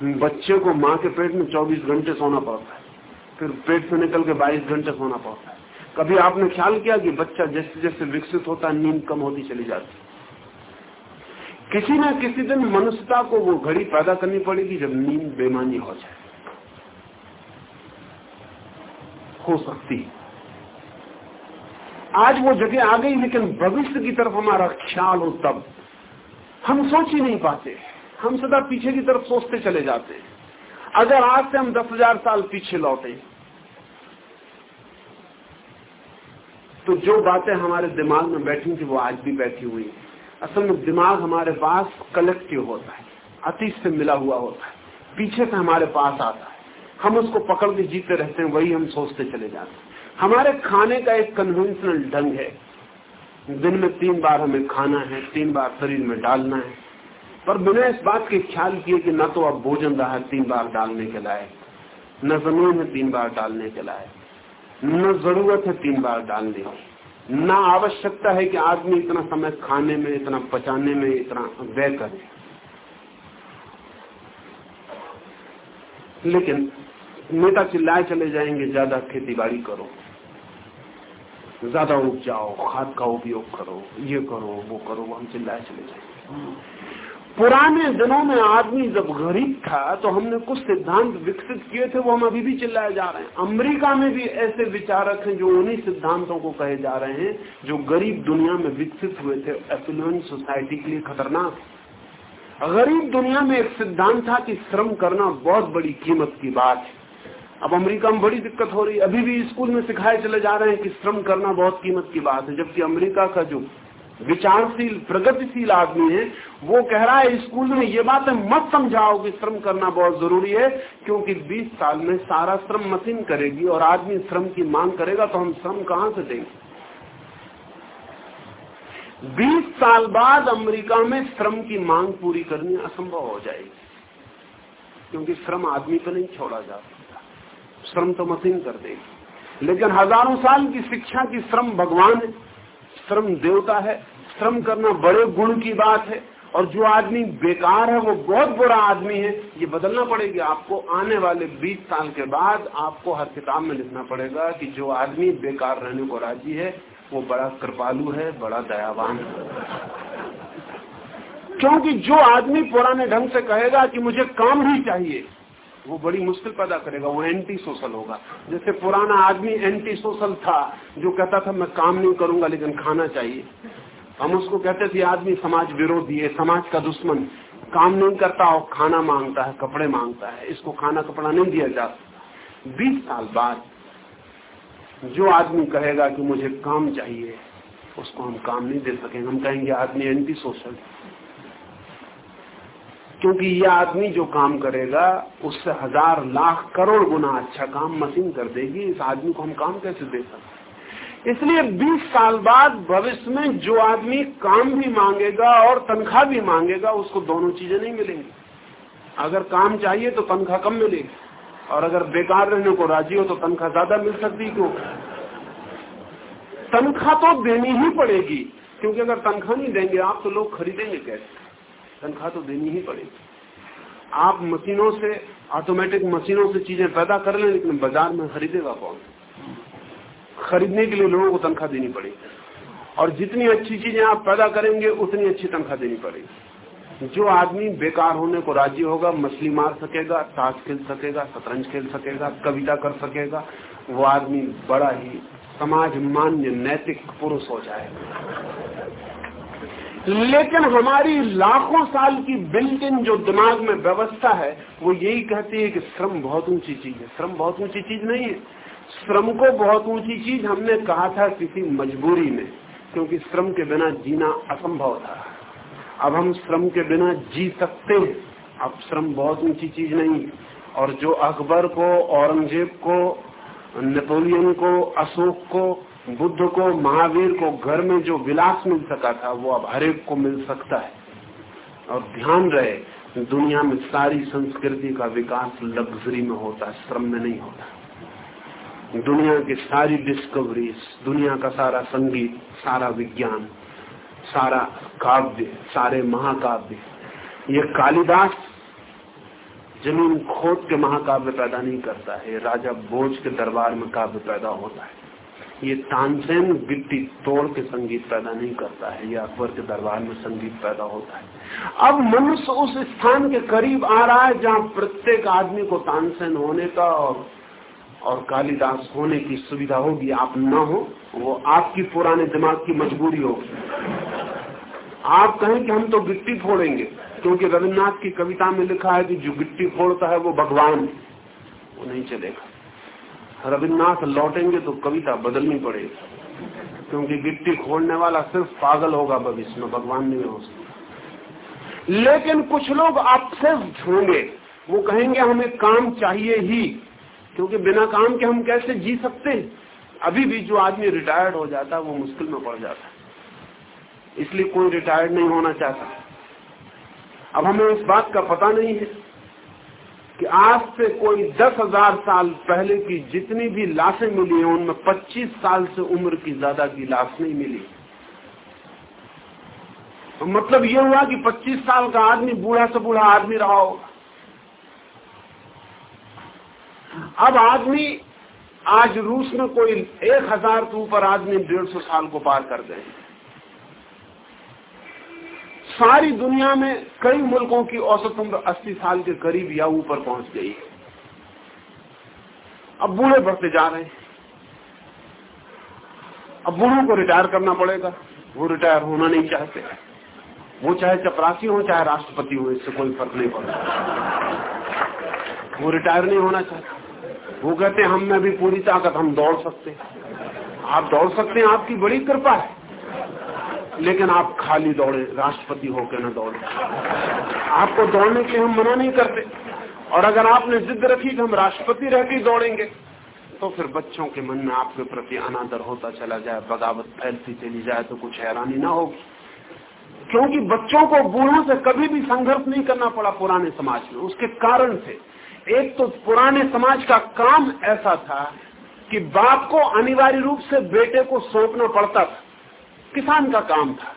बच्चे को माँ के पेट में 24 घंटे सोना पड़ता है। फिर पेट से निकल के 22 घंटे सोना पड़ता है। कभी आपने ख्याल किया कि बच्चा जैसे जैसे विकसित होता है, नींद कम होती चली जाती किसी न किसी दिन मनुष्यता को वो घड़ी पैदा करनी पड़ेगी जब नींद बेमानी हो जाए। हो सकती है। आज वो जगह आ गई, लेकिन भविष्य की तरफ़ हमारा ख्याल हो तब। हम सोच ही नहीं पाते। हम सदा पीछे की तरफ़ सोचते चले जाते। हैं अगर आज से हम दस हज़ार साल पीछे लौटे तो जो बातें हमारे दिमाग में बैठी थी, वो आज भी बैठी हुई असल में दिमाग हमारे पास कलेक्टिव होता है, अतीत से मिला हुआ होता है, पीछे से हमारे पास आता है। हम उसको पकड़ के जीते रहते हैं, वही हम सोचते चले जाते हैं। हमारे खाने का एक कन्वेंशनल ढंग है। दिन में तीन बार हमें खाना है, तीन बार शरीर में डालना है। पर बिना इस बात के ख्याल किए कि न तो अब भोजन रहा तीन बार डालने के लायक, न ज़मीन है तीन बार डालने के लायक, न ज़रूरत है तीन बार डालने की। न आवश्यकता है कि आदमी इतना समय खाने में, इतना पचाने में, इतना व्यय करे। लेकिन नेता चिल्लाए चले जाएँगे, ज़्यादा खेती बाड़ी करो। ज़्यादा उपजाओ खाद का उपयोग करो, ये करो, वो करो, हम चिल्लाए चले जाएँगे। पुराने दिनों में आदमी जब गरीब था तो हमने कुछ सिद्धांत विकसित किए थे, वो हम अभी भी चिल्लाए जा रहे हैं। अमेरिका में भी ऐसे विचारक हैं जो उन्हीं सिद्धांतों को कहे जा रहे हैं, जो गरीब दुनिया में विकसित हुए थे एफिलुएंट सोसाइटी के लिए खतरनाक। गरीब दुनिया में एक सिद्धांत था कि श्रम करना बहुत बड़ी कीमत की बात है। अब अमेरिका में बड़ी दिक्कत हो रही है। अभी भी स्कूल में सिखाए चले जा रहे हैं कि श्रम करना बहुत कीमत की बात है, जबकि अमेरिका का जो विचारशील, प्रगतिशील आदमी है, वो कह रहा है स्कूल में ये बात है मत समझाओ कि श्रम करना बहुत ज़रूरी है, क्योंकि 20 साल में सारा श्रम मशीन करेगी और आदमी श्रम की मांग करेगा तो हम श्रम कहाँ से देंगे? 20 साल बाद अमेरिका में श्रम की मांग पूरी करनी असंभव हो जाएगी, क्योंकि श्रम आदमी पर नहीं छोड़ा जा सकता श्रम तो मशीन कर देगी लेकिन हज़ारों साल की शिक्षा की श्रम भगवान है श्रम देवता है। श्रम करना बड़े गुण की बात है। और जो आदमी बेकार है, वो बहुत बुरा आदमी है। ये बदलना पड़ेगा आपको। आने वाले 20 साल के बाद आपको हर किताब में लिखना पड़ेगा कि जो आदमी बेकार रहने को राज़ी है, वो बड़ा कृपालु है, बड़ा दयावान है। क्योंकि जो आदमी पुराने ढंग से कहेगा कि मुझे काम ही चाहिए वो बड़ी मुश्किल पैदा करेगा, वो एंटी सोशल होगा। जैसे पुराना आदमी एंटी सोशल था, जो कहता था, मैं काम नहीं करूँगा, लेकिन खाना चाहिए। हम उसको कहते थे, आदमी समाज विरोधी है, समाज का दुश्मन। काम नहीं करता और खाना माँगता है, कपड़े माँगता है। इसको खाना कपड़ा नहीं दिया जा सकता। बीस साल बाद जो आदमी कहेगा कि मुझे काम चाहिए, उसको हम काम नहीं दे सकेंगे। हम कहेंगे, आदमी एंटी सोशल क्योंकि यह आदमी जो काम करेगा, उससे हज़ार लाख करोड़ गुना अच्छा काम मशीन कर देगी। इस आदमी को हम काम कैसे दे सकते इसलिए 20 साल बाद भविष्य में जो आदमी काम भी मांगेगा और तनख्वाह भी मांगेगा, उसको दोनों चीज़ें नहीं मिलेंगी। अगर काम चाहिए तो तनख्वाह कम मिलेगी। और अगर बेकार रहने को राज़ी हो तो तनख्वाह ज़्यादा मिल सकती क्यों? तनख्वाह तो देनी ही पड़ेगी, क्योंकि अगर तनख्वाह नहीं देंगे, आप तो लोग खरीदेंगे कैसे? तनख्वाह तो देनी ही पड़ेगी। आप मशीनों से ऑटोमेटिक मशीनों से चीज़ें पैदा कर लें, लेकिन बाज़ार में खरीदेगा कौन? खरीदने के लिए लोगों को तनख्वाह देनी पड़ेगी। और जितनी अच्छी चीज़ें आप पैदा करेंगे, उतनी अच्छी तनख्वाह देनी पड़ेगी। जो आदमी बेकार होने को राज़ी होगा, मछली मार सकेगा, ताश खेल सकेगा, शतरंज खेल सकेगा, कविता कर सकेगा, वो आदमी बड़ा ही समाज मान्य नैतिक पुरुष हो जाएगा। लेकिन हमारी लाखों साल की इन जो दिमाग में व्यवस्था है, वो यही कहती है कि श्रम बहुत ऊँची चीज़ है। श्रम बहुत ऊँची चीज़ नहीं है। श्रम को बहुत ऊँची चीज़ हमने कहा था किसी मजबूरी में, क्योंकि श्रम के बिना जीना असंभव था। अब हम श्रम के बिना जी सकते हैं। अब श्रम बहुत ऊँची चीज़ नहीं। और जो अकबर को, औरंगज़ेब को, नेपोलियन को, अशोक को बुद्ध को, महावीर को घर में जो विलास मिल सका था, वो अब हरेक को मिल सकता है। और ध्यान रहे, दुनिया में सारी संस्कृति का विकास लग्जरी में होता है, श्रम में नहीं होता। दुनिया की सारी डिस्कवरीज दुनिया का सारा संगीत, सारा विज्ञान, सारा काव्य, सारे महाकाव्य, ये कालिदास ज़मीन खोद के महाकाव्य पैदा नहीं करता है, राजा बोझ के दरबार में काव्य पैदा होता है। ये तानसेन गिट्टी तोड़ के संगीत पैदा नहीं करता है, ये अकबर के दरबार में संगीत पैदा होता है। अब मनुष्य उस स्थान के करीब आ रहा है जहाँ प्रत्येक आदमी को तानसेन होने का और और कालिदास होने की सुविधा होगी। आप न हो, वो आपकी पुराने दिमाग की मजबूरी होगी। आप कहें कि हम तो गिट्टी फोड़ेंगे, क्योंकि रविन्द्रनाथ की कविता में लिखा है कि जो गिट्टी फोड़ता है वो भगवान, वो नहीं चलेगा। रविन्द्रनाथ लौटेंगे तो कविता बदलनी पड़ेगी। क्योंकि गिट्टी खोलने वाला सिर्फ़ पागल होगा भविष्य में, भगवान नहीं हो सकता। लेकिन कुछ लोग अपसेस्ड होंगे वो कहेंगे, हमें काम चाहिए ही, क्योंकि बिना काम के हम कैसे जी सकते हैं? अभी भी जो आदमी रिटायर्ड हो जाता है वो मुश्किल में पड़ जाता। है इसलिए कोई रिटायर्ड नहीं होना चाहता। अब हमें इस बात का पता नहीं है। कि आज से कोई दस हज़ार साल पहले की जितनी भी लाशें मिली हैं, उनमें पच्चीस साल से उम्र की ज़्यादा की लाश नहीं मिली। तो मतलब ये हुआ कि पच्चीस साल का आदमी, बूढ़ा से बूढ़ा आदमी रहा होगा। अब आदमी, आज रूस में कोई एक हज़ार के ऊपर आदमी डेढ़ सौ साल को पार कर गए। सारी दुनिया में कई मुल्कों की औसत उम्र 80 साल के करीब या ऊपर पहुँच गई। है अब बूढ़े बढ़ते जा रहे हैं। अब बूढ़ों को रिटायर करना पड़ेगा। वो रिटायर होना नहीं चाहते। वो चाहे चपरासी हो, चाहे राष्ट्रपति हो, इससे कोई फ़र्क नहीं पड़ता। वो रिटायर नहीं होना चाहते। वो कहते हम में भी पूरी ताकत, हम दौड़ सकते आप दौड़ सकते हैं, आपकी बड़ी कृपा है। लेकिन आप खाली दौड़े, राष्ट्रपति होकर न दौड़े। आपको दौड़ने के हम मना नहीं करते। और अगर आपने जिद रखी कि हम राष्ट्रपति रह के दौड़ेंगे तो फिर बच्चों के मन में आपके प्रति अनादर होता चला जाए, बगावत फैलती चली जाए तो कुछ हैरानी ना होगी। क्योंकि बच्चों को बूढ़ों से कभी भी संघर्ष नहीं करना पड़ा पुराने समाज में। उसके कारण से एक तो पुराने समाज का काम ऐसा था कि बाप को अनिवार्य रूप से बेटे को सौंपना पड़ता था। किसान का काम था।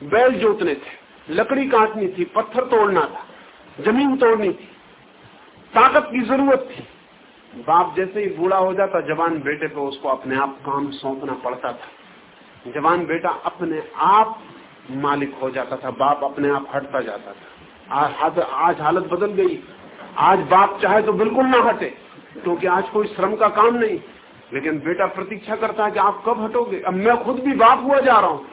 बैल जोतने थे लकड़ी काटनी थी पत्थर तोड़ना था ज़मीन तोड़नी थी। ताकत की ज़रूरत थी। बाप जैसे ही बूढ़ा हो जाता जवान बेटे पे उसको अपने आप काम सौंपना पड़ता था। जवान बेटा अपने आप मालिक हो जाता था बाप अपने आप हटता जाता था। आज, आज हालत बदल गई। आज बाप चाहे तो बिल्कुल ना हटे क्योंकि आज कोई श्रम का काम नहीं। लेकिन बेटा प्रतीक्षा करता है कि आप कब हटोगे? अब मैं खुद भी बाप हुआ जा रहा हूँ।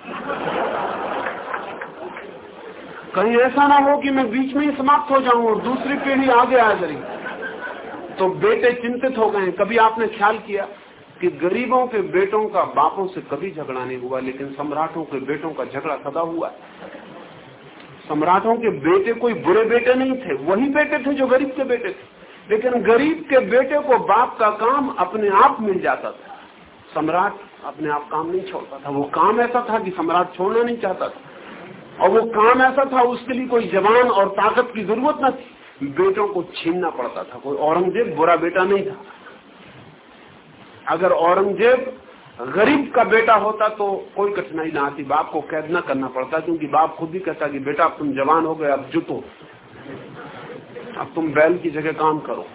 कहीं ऐसा ना हो कि मैं बीच में ही समाप्त हो जाऊँ और दूसरी पीढ़ी आगे आ जाए। तो बेटे चिंतित हो गए। कभी आपने ख्याल किया कि गरीबों के बेटों का बापों से कभी झगड़ा नहीं हुआ, लेकिन सम्राटों के बेटों का झगड़ा सदा हुआ? सम्राटों के बेटे कोई बुरे बेटे नहीं थे, वही बेटे थे जो गरीब के बेटे थे। लेकिन गरीब के बेटे को बाप का काम अपने आप मिल जाता था। सम्राट अपने आप काम नहीं छोड़ता था। वो काम ऐसा था कि सम्राट छोड़ना नहीं चाहता था। और वो काम ऐसा था, उसके लिए कोई जवान और ताकत की ज़रूरत न थी। बेटों को छीनना पड़ता था। कोई औरंगज़ेब बुरा बेटा नहीं था। अगर औरंगज़ेब गरीब का बेटा होता तो कोई कठिनाई ना आती। बाप को कैद न करना पड़ता, क्योंकि बाप खुद ही कहता कि बेटा, तुम जवान हो गए, अब जुतो। अब तुम बैल की जगह काम करो।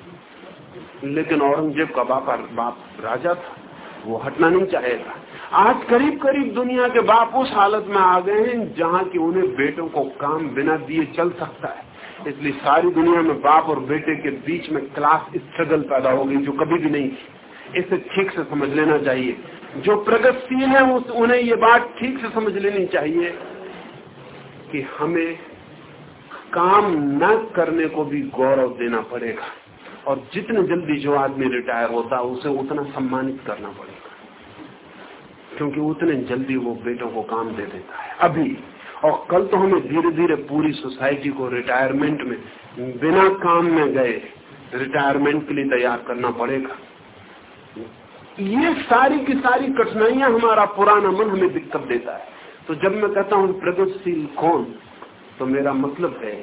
लेकिन औरंगज़ेब का बाप बाप राजा था, वो हटना नहीं चाहेगा। आज करीब करीब दुनिया के बाप उस हालत में आ गए हैं जहाँ की उन्हें बेटों को काम बिना दिए चल सकता है। इसलिए सारी दुनिया में बाप और बेटे के बीच में क्लास स्ट्रगल पैदा हो गई, जो कभी भी नहीं थी। इसे ठीक से समझ लेना चाहिए। जो प्रगतिशील है उन्हें ये बात ठीक से समझ लेनी चाहिए कि हमें काम न करने को भी गौरव देना पड़ेगा। और जितने जल्दी जो आदमी रिटायर होता है, उसे उतना सम्मानित करना पड़ेगा। क्योंकि उतने जल्दी वो बेटों को काम दे देता है। अभी, और कल तो हमें धीरे धीरे पूरी सोसाइटी को रिटायरमेंट में बिना काम में गए रिटायरमेंट के लिए तैयार करना पड़ेगा। ये सारी की सारी कठिनाइयाँ हमारा पुराना मन हमें दिक्कत देता है। तो जब मैं कहता हूँ प्रगतिशील कौन? तो मेरा मतलब है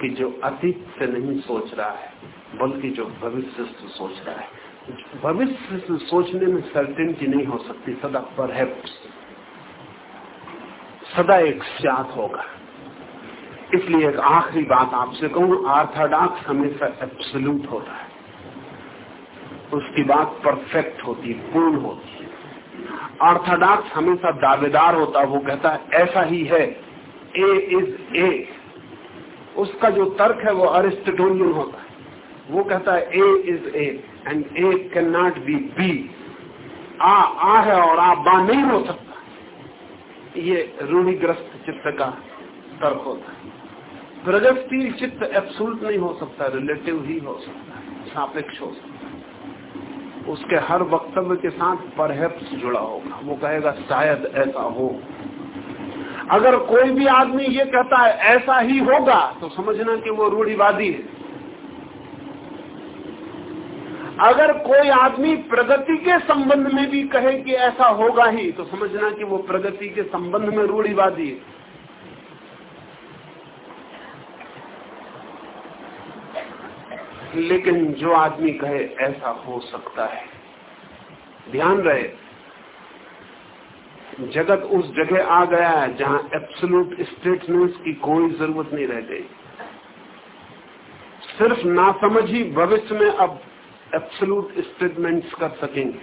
कि जो अतीत से नहीं सोच रहा है, बल्कि जो भविष्य से सोच रहा है। भविष्य से सोचने में सर्टेनिटी नहीं हो सकती, सदा पर सदा एक साथ होगा। इसलिए एक आखिरी बात आपसे कहूँ आर्थोडॉक्स हमेशा एब्सोल्यूट होता है। उसकी बात परफेक्ट होती पूर्ण होती है। ऑर्थोडॉक्स हमेशा दावेदार होता वो कहता है, ऐसा ही है। ए इज़ ए उसका जो तर्क है वो अरिस्टोटोलियन होता है। वो कहता है A is A and A cannot be B आ आ है और आ, बा नहीं हो सकता। ये रूढ़िग्रस्त चित्त का तर्क होता है। प्रगतिशील चित्त एब्सुलट नहीं हो सकता रिलेटिव ही हो सकता है, सापेक्ष हो सकता है। उसके हर वक्तव्य के साथ परहैप्स जुड़ा होगा। वो कहेगा, शायद ऐसा हो। अगर कोई भी आदमी ये कहता है, ऐसा ही होगा तो समझना कि वो रूढ़िवादी है। अगर कोई आदमी प्रगति के संबंध में भी कहे कि ऐसा होगा ही तो समझना कि वो प्रगति के संबंध में रूढ़िवादी है। लेकिन जो आदमी कहे, ऐसा हो सकता है। ध्यान रहे जगत उस जगह आ गया है जहाँ एब्सोल्यूट स्टेटमेंट्स की कोई ज़रूरत नहीं रह गई। सिर्फ़ नासमझ ही भविष्य में अब एब्सोल्यूट स्टेटमेंट्स कर सकेंगे।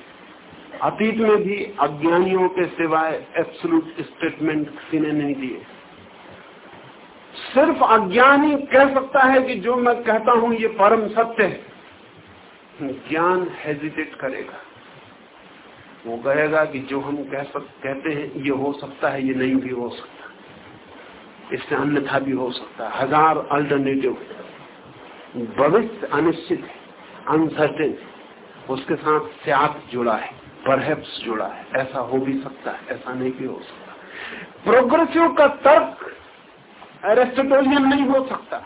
अतीत में भी अज्ञानियों के सिवाय एब्सोल्यूट स्टेटमेंट किसी ने नहीं दिए। सिर्फ़ अज्ञानी कह सकता है कि जो मैं कहता हूँ ये परम सत्य है। ज्ञान हेजिटेट करेगा। वो कहेगा कि जो हम कह सक, कहते हैं, ये हो सकता है, ये नहीं भी हो सकता। इससे अन्यथा भी हो सकता है। हज़ार अल्टरनेटिव भविष्य अनिश्चित है अनसर्टेन उसके साथ स्यात जुड़ा है परहैप्स जुड़ा है। ऐसा हो भी सकता है, ऐसा नहीं भी हो सकता। प्रोग्रेसिव का तर्क एरेस्टोटोलियन नहीं हो सकता।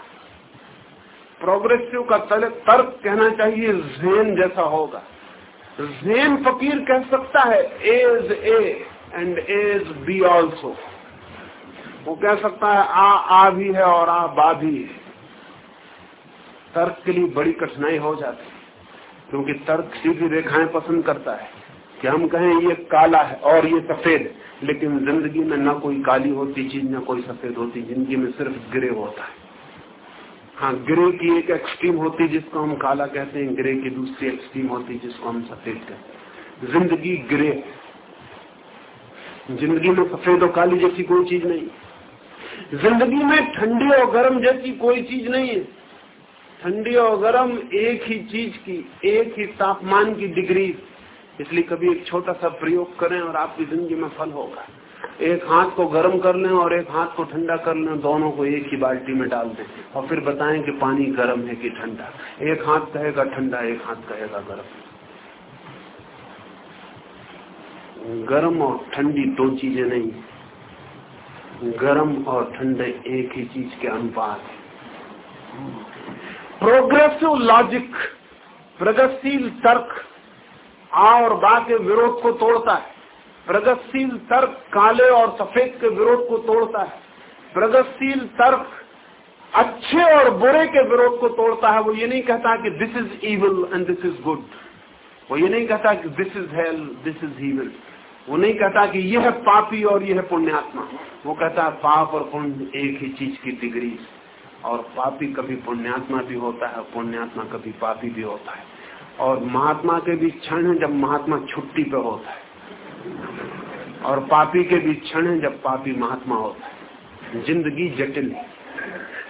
प्रोग्रेसिव का तर्क कहना चाहिए जेन जैसा होगा। जेन फकीर कह सकता है as A and as B also वो कह सकता है, आ आ भी है और आ, बा भी है। तर्क के लिए बड़ी कठिनाई हो जाती है, क्योंकि तर्क सीधी रेखाएँ पसंद करता है कि हम कहें ये काला है और ये सफ़ेद, लेकिन ज़िंदगी में ना कोई काली होती चीज़, ना कोई सफ़ेद होती, ज़िंदगी में सिर्फ़ ग्रे होता है। हाँ ग्रे की एक एक्सट्रीम होती जिसको हम काला कहते हैं, ग्रे की दूसरी एक्सट्रीम होती जिसको हम सफ़ेद कहते हैं। ज़िंदगी ग्रे। ज़िंदगी में सफ़ेद और काली जैसी कोई चीज़ नहीं। ज़िंदगी में ठंडी और गर्म जैसी कोई चीज़ नहीं है। ठंडी और गर्म एक ही चीज़ की, एक ही तापमान की डिग्री। इसलिए कभी एक छोटा सा प्रयोग करें और आपकी ज़िंदगी में फल होगा। एक हाथ को गर्म कर लें और एक हाथ को ठंडा कर लें, दोनों को एक ही बाल्टी में डाल दें और फिर बताएँ कि पानी गर्म है कि ठंडा। एक हाथ कहेगा ठंडा, एक हाथ कहेगा गर्म। गर्म और ठंडी दो चीज़ें नहीं, गर्म और ठंडे एक ही चीज़ के अनुपात है। प्रोग्रेसिव लॉजिक, प्रगतिशील तर्क, आ और बा के विरोध को तोड़ता है। प्रगतिशील तर्क काले और सफ़ेद के विरोध को तोड़ता है। प्रगतिशील तर्क अच्छे और बुरे के विरोध को तोड़ता है, वो ये नहीं कहता कि this is evil and this is good वो ये नहीं कहता कि this is hell this is evil वो नहीं कहता कि यह है पापी और यह है पुण्यात्मा। वो कहता है, पाप और पुण्य एक ही चीज़ की डिग्री। और पापी कभी पुण्यात्मा भी होता है, पुण्यात्मा कभी पापी भी होता है। और महात्मा के भी क्षण है जब महात्मा छुट्टी पे होता है। और पापी के भी क्षण है जब पापी महात्मा होता है। ज़िंदगी जटिल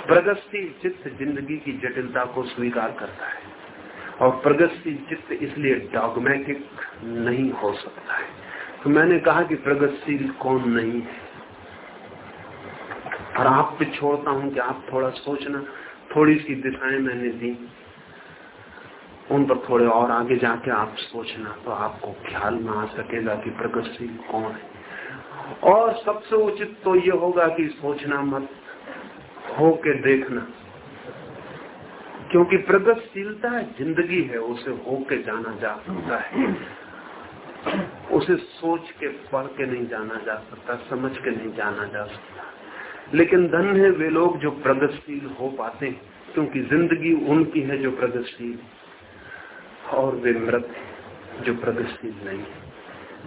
प्रगतिशील चित्त ज़िंदगी की जटिलता को स्वीकार करता है। और प्रगति चित्त इसलिए डॉगमेटिक नहीं हो सकता है। तो मैंने कहा कि प्रगतिशील कौन नहीं है? और आप पे छोड़ता हूँ कि आप थोड़ा सोचना, थोड़ी सी दिशाएँ मैंने दी। उन पर थोड़े और आगे जाके आप सोचना तो आपको ख्याल में आ सकेगा कि प्रगतिशील कौन है। और सबसे उचित तो ये होगा कि सोचना मत हो के देखना। क्योंकि प्रगतिशीलता ज़िंदगी है, उसे हो के जाना जा सकता है। उसे सोच के, पढ़ के नहीं जाना जा सकता, समझ के नहीं जाना जा सकता। लेकिन धन है, वे लोग जो प्रगतिशील हो पाते हैं, क्योंकि ज़िंदगी उनकी है जो प्रगतिशील और वे मृत जो प्रगतिशील नहीं है।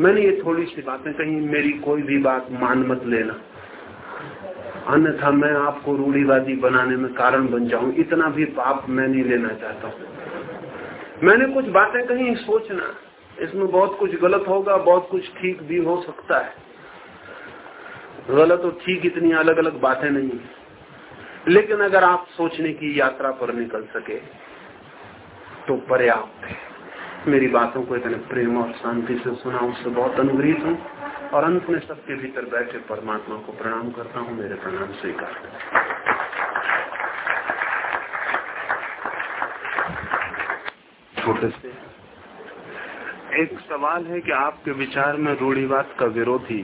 मैंने ये थोड़ी सी बातें कही, मेरी कोई भी बात मान मत लेना। अन्यथा मैं आपको रूढ़ीवादी बनाने में कारण बन जाऊँ। इतना भी पाप मैं नहीं लेना चाहता। मैंने कुछ बातें कही, सोचना। इसमें बहुत कुछ गलत होगा, बहुत कुछ ठीक भी हो सकता है। गलत और ठीक इतनी अलग अलग बातें नहीं लेकिन अगर आप सोचने की यात्रा पर निकल सके तो पर्याप्त है मेरी बातों को इतने प्रेम और शांति से सुना, उससे बहुत अनुग्रहित हूँ। और अंत में सबके भीतर बैठे परमात्मा को प्रणाम करता हूँ, मेरे प्रणाम स्वीकार छोटे से एक सवाल है कि आपके विचार में रूढ़ीवाद का विरोधी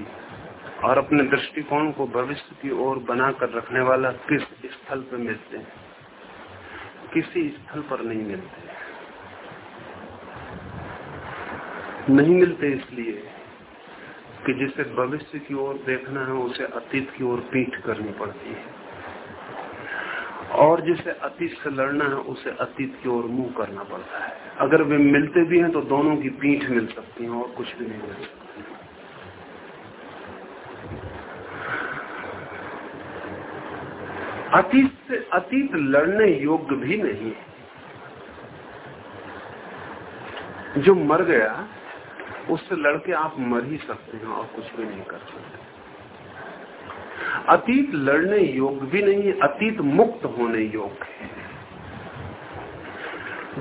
और अपने दृष्टिकोण को भविष्य की ओर बनाकर रखने वाला किस स्थल पर मिलते हैं? किसी स्थल पर नहीं मिलते। नहीं मिलते इसलिए कि जिसे भविष्य की ओर देखना है, उसे अतीत की ओर पीठ करनी पड़ती है। और जिसे अतीत से लड़ना है, उसे अतीत की ओर मुँह करना पड़ता है। अगर वे मिलते भी हैं तो दोनों की पीठ मिल सकती है, और कुछ भी नहीं मिल सकता। अतीत से अतीत लड़ने योग्य भी नहीं है। जो मर गया उससे लड़के आप मर ही सकते हैं और कुछ भी नहीं कर सकते। अतीत लड़ने योग्य भी नहीं है अतीत मुक्त होने योग्य है।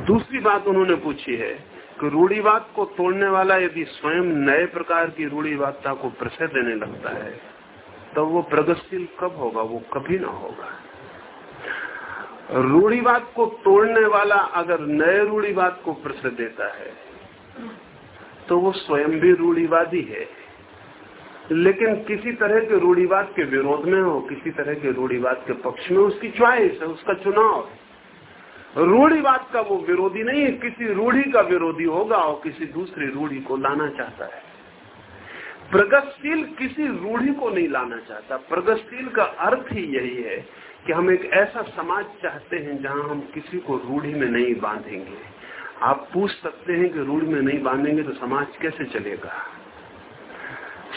दूसरी बात उन्होंने पूछी है कि रूढ़ीवाद को तोड़ने वाला यदि स्वयं नए प्रकार की रूढ़ीवादता को प्रसय देने लगता है तो वो प्रगतिशील कब होगा? वो कभी ना होगा। रूढ़ीवाद को तोड़ने वाला अगर नए रूढ़ीवाद को प्रसय देता है तो वो स्वयं भी रूढ़ीवादी है। लेकिन किसी तरह के रूढ़ीवाद के विरोध में हो, किसी तरह के रूढ़ीवाद के पक्ष में, उसकी च्वाइस है, उसका चुनाव रूढ़ीवाद का वो विरोधी नहीं है, किसी रूढ़ी का विरोधी होगा और किसी दूसरी रूढ़ी को लाना चाहता है। प्रगतिशील किसी रूढ़ी को नहीं लाना चाहता। प्रगतिशील का अर्थ ही यही है कि हम एक ऐसा समाज चाहते हैं जहाँ हम किसी को रूढ़ी में नहीं बांधेंगे। आप पूछ सकते हैं कि रूढ़ में नहीं बांधेंगे तो समाज कैसे चलेगा?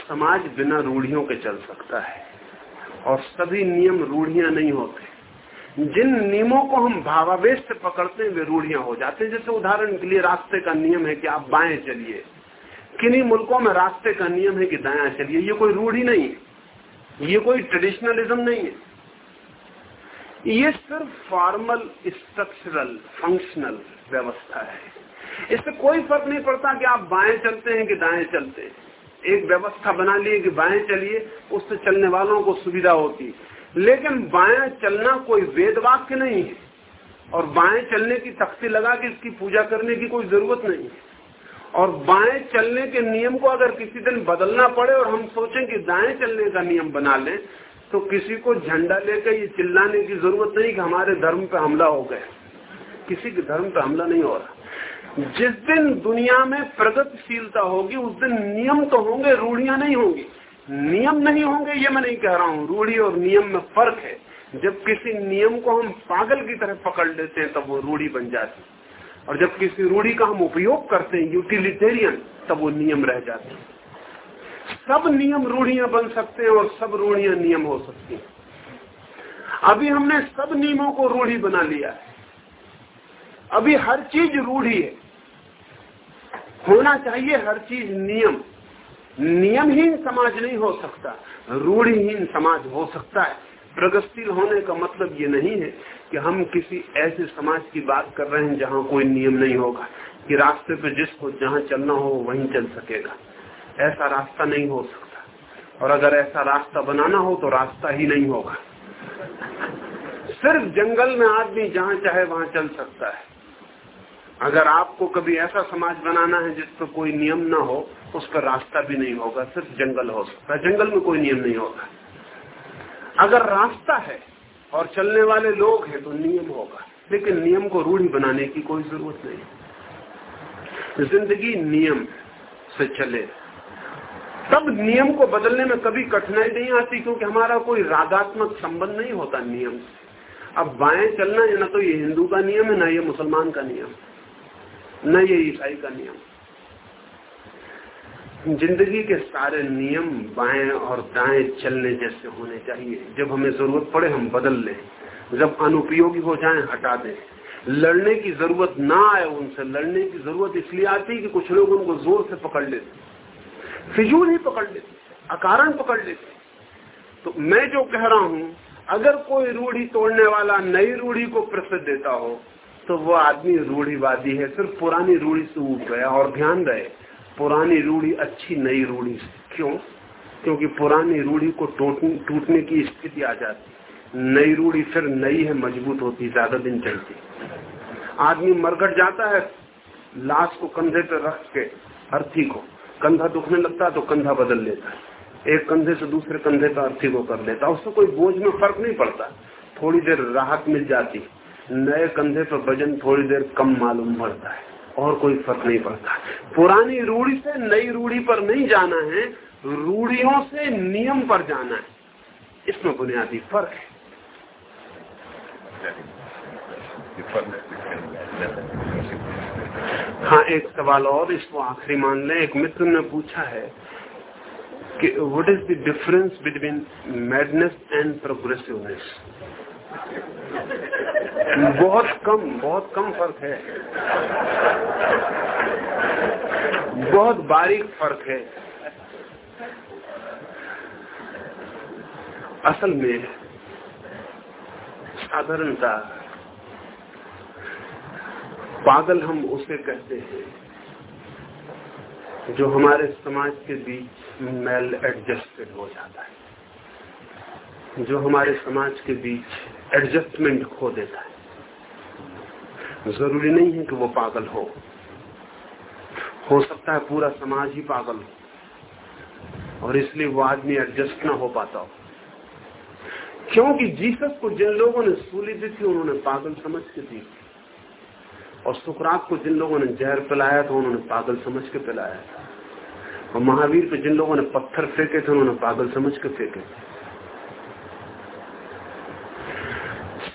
समाज बिना रूढ़ियों के चल सकता है और सभी नियम रूढ़िया नहीं होते। जिन नियमों को हम भावावेश से पकड़ते हैं, वे रूढ़ियाँ हो जाते हैं। जैसे उदाहरण के लिए रास्ते का नियम है कि आप बाएँ चलिए। किन्हीं मुल्कों में रास्ते का नियम है कि दाया चलिए। ये कोई रूढ़ी नहीं है। ये कोई ट्रेडिशनलिज्म नहीं है। ये सिर्फ़ फॉर्मल स्ट्रक्चरल फंक्शनल व्यवस्था है। इससे कोई फ़र्क नहीं पड़ता कि आप बाएँ चलते हैं कि दाएँ चलते हैं। एक व्यवस्था बना लिए कि बाएँ चलिए उससे चलने वालों को सुविधा होती लेकिन बाएँ चलना कोई वेद वाक्य नहीं है। और बाएँ चलने की तख्ती लगा के इसकी पूजा करने की कोई ज़रूरत नहीं है। और बाएँ चलने के नियम को अगर किसी दिन बदलना पड़े और हम सोचें कि दाएँ चलने का नियम बना लें तो किसी को झंडा लेकर ये चिल्लाने की ज़रूरत नहीं कि हमारे धर्म पे हमला हो गया। किसी के धर्म पर हमला नहीं हो रहा। जिस दिन दुनिया में प्रगतिशीलता होगी, उस दिन नियम तो होंगे, रूढ़ियाँ नहीं होंगी। नियम नहीं होंगे, ये मैं नहीं कह रहा हूँ। रूढ़ी और नियम में फ़र्क है। जब किसी नियम को हम पागल की तरह पकड़ लेते हैं, तब वो रूढ़ी बन जाती और जब किसी रूढ़ी का हम उपयोग करते हैं यूटिलिटेरियन तब वो नियम रह जाते हैं। सब नियम रूढ़ियाँ बन सकते हैं और सब रूढ़ियाँ नियम हो सकती हैं। अभी हमने सब नियमों को रूढ़ी बना लिया है। अभी हर चीज़ रूढ़ी है। होना चाहिए हर चीज़ नियम। नियमहीन समाज नहीं हो सकता, रूढ़ीहीन समाज हो सकता है। प्रगतिशील होने का मतलब ये नहीं है कि हम किसी ऐसे समाज की बात कर रहे हैं जहाँ कोई नियम नहीं होगा, कि रास्ते पे जिसको जहाँ चलना हो वहीं चल सकेगा। ऐसा रास्ता नहीं हो सकता। और अगर ऐसा रास्ता बनाना हो तो रास्ता ही नहीं होगा। सिर्फ़ जंगल में आदमी जहाँ चाहे वहाँ चल सकता है। अगर आपको कभी ऐसा समाज बनाना है जिस पर कोई नियम ना हो, उस पर रास्ता भी नहीं होगा, सिर्फ़ जंगल हो सकता है। जंगल में कोई नियम नहीं होगा अगर रास्ता है और चलने वाले लोग हैं तो नियम होगा। लेकिन नियम को रूढ़ी बनाने की कोई ज़रूरत नहीं। ज़िंदगी नियम से चले। तब नियम को बदलने में कभी कठिनाई नहीं आती, क्योंकि हमारा कोई रागात्मक संबंध नहीं होता नियम से। अब बाएँ चलना है, ना तो ये हिंदू का नियम है, ना ये मुसलमान का नियम न ये ईसाई का नियम। ज़िंदगी के सारे नियम बाएँ और दाएँ चलने जैसे होने चाहिए। जब हमें ज़रूरत पड़े, हम बदल लें। जब अनुपयोगी हो जाए, हटा दें। लड़ने की ज़रूरत ना आए उनसे। लड़ने की ज़रूरत इसलिए आती है कि कुछ लोग उनको ज़ोर से पकड़ लेते फिजूल ही पकड़ लेते अकारण पकड़ लेते तो मैं जो कह रहा हूँ, अगर कोई रूढ़ी तोड़ने वाला नई रूढ़ी को प्रसिद्ध देता हो तो वो आदमी रूढ़ीवादी है, सिर्फ़ पुरानी रूढ़ी से उठ गया। और ध्यान रहे, पुरानी रूढ़ी अच्छी नई रूढ़ी क्यों? क्योंकि पुरानी रूढ़ी को टूटने की स्थिति आ जाती नई रूढ़ी फिर नई है, मज़बूत होती, ज़्यादा दिन चलती। आदमी मरघट जाता है, लाश को कंधे पर रख के, अर्थी को। कंधा दुखने लगता है तो कंधा बदल लेता है। एक कंधे से दूसरे कंधे पर अर्थी को कर लेता उससे कोई बोझ में फ़र्क नहीं पड़ता। थोड़ी देर राहत मिल जाती नए कंधे पर वज़न थोड़ी देर कम मालूम पड़ता है, और कोई फ़र्क नहीं पड़ता। पुरानी रूढ़ी से नई रूढ़ी पर नहीं जाना है, रूढ़ियों से नियम पर जाना है। इसमें बुनियादी फ़र्क है। हाँ एक सवाल और इसको आखिरी मान लें। एक मित्र ने पूछा है कि what is the difference between madness and progressiveness बहुत कम बहुत कम फ़र्क है। बहुत बारीक फ़र्क है। असल में, साधारणता, पागल हम उसे कहते हैं, जो हमारे समाज के बीच मेल एडजस्टेड हो जाता है, जो हमारे समाज के बीच एडजस्टमेंट खो देता है। ज़रूरी नहीं है कि वो पागल हो। हो सकता है पूरा समाज ही पागल हो। और इसलिए वो आदमी एडजस्ट ना हो पाता हो। क्योंकि जीसस को जिन लोगों ने सूली दी थी, उन्होंने पागल समझ के दी। और सुकरात को जिन लोगों ने जहर पिलाया था, उन्होंने पागल समझ के पिलाया था। और महावीर पे जिन लोगों ने पत्थर फेंके थे, उन्होंने पागल समझ के फेंके थे।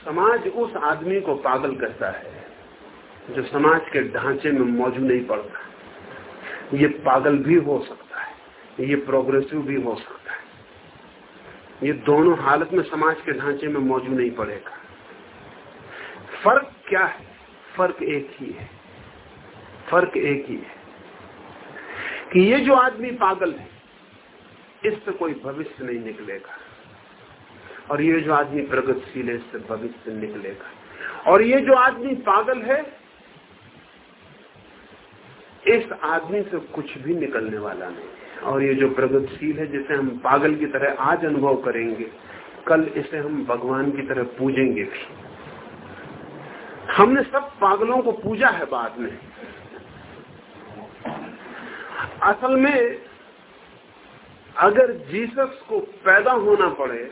समाज उस आदमी को पागल करता है। जो समाज के ढांचे में मौजूद नहीं पड़ता, ये पागल भी हो सकता है, ये प्रोग्रेसिव भी हो सकता है। ये दोनों हालत में समाज के ढांचे में मौजूद नहीं पड़ेगा। फ़र्क क्या है? फ़र्क एक ही है। फ़र्क एक ही है कि ये जो आदमी पागल है इससे कोई भविष्य नहीं निकलेगा। और ये जो आदमी प्रगतिशील है इससे भविष्य निकलेगा। और ये जो आदमी पागल है इस आदमी से कुछ भी निकलने वाला नहीं। और ये जो प्रगतिशील है, जिसे हम पागल की तरह आज अनुभव करेंगे, कल इसे हम भगवान की तरह पूजेंगे भी। हमने सब पागलों को पूजा है बाद में। असल में, अगर जीसस को पैदा होना पड़े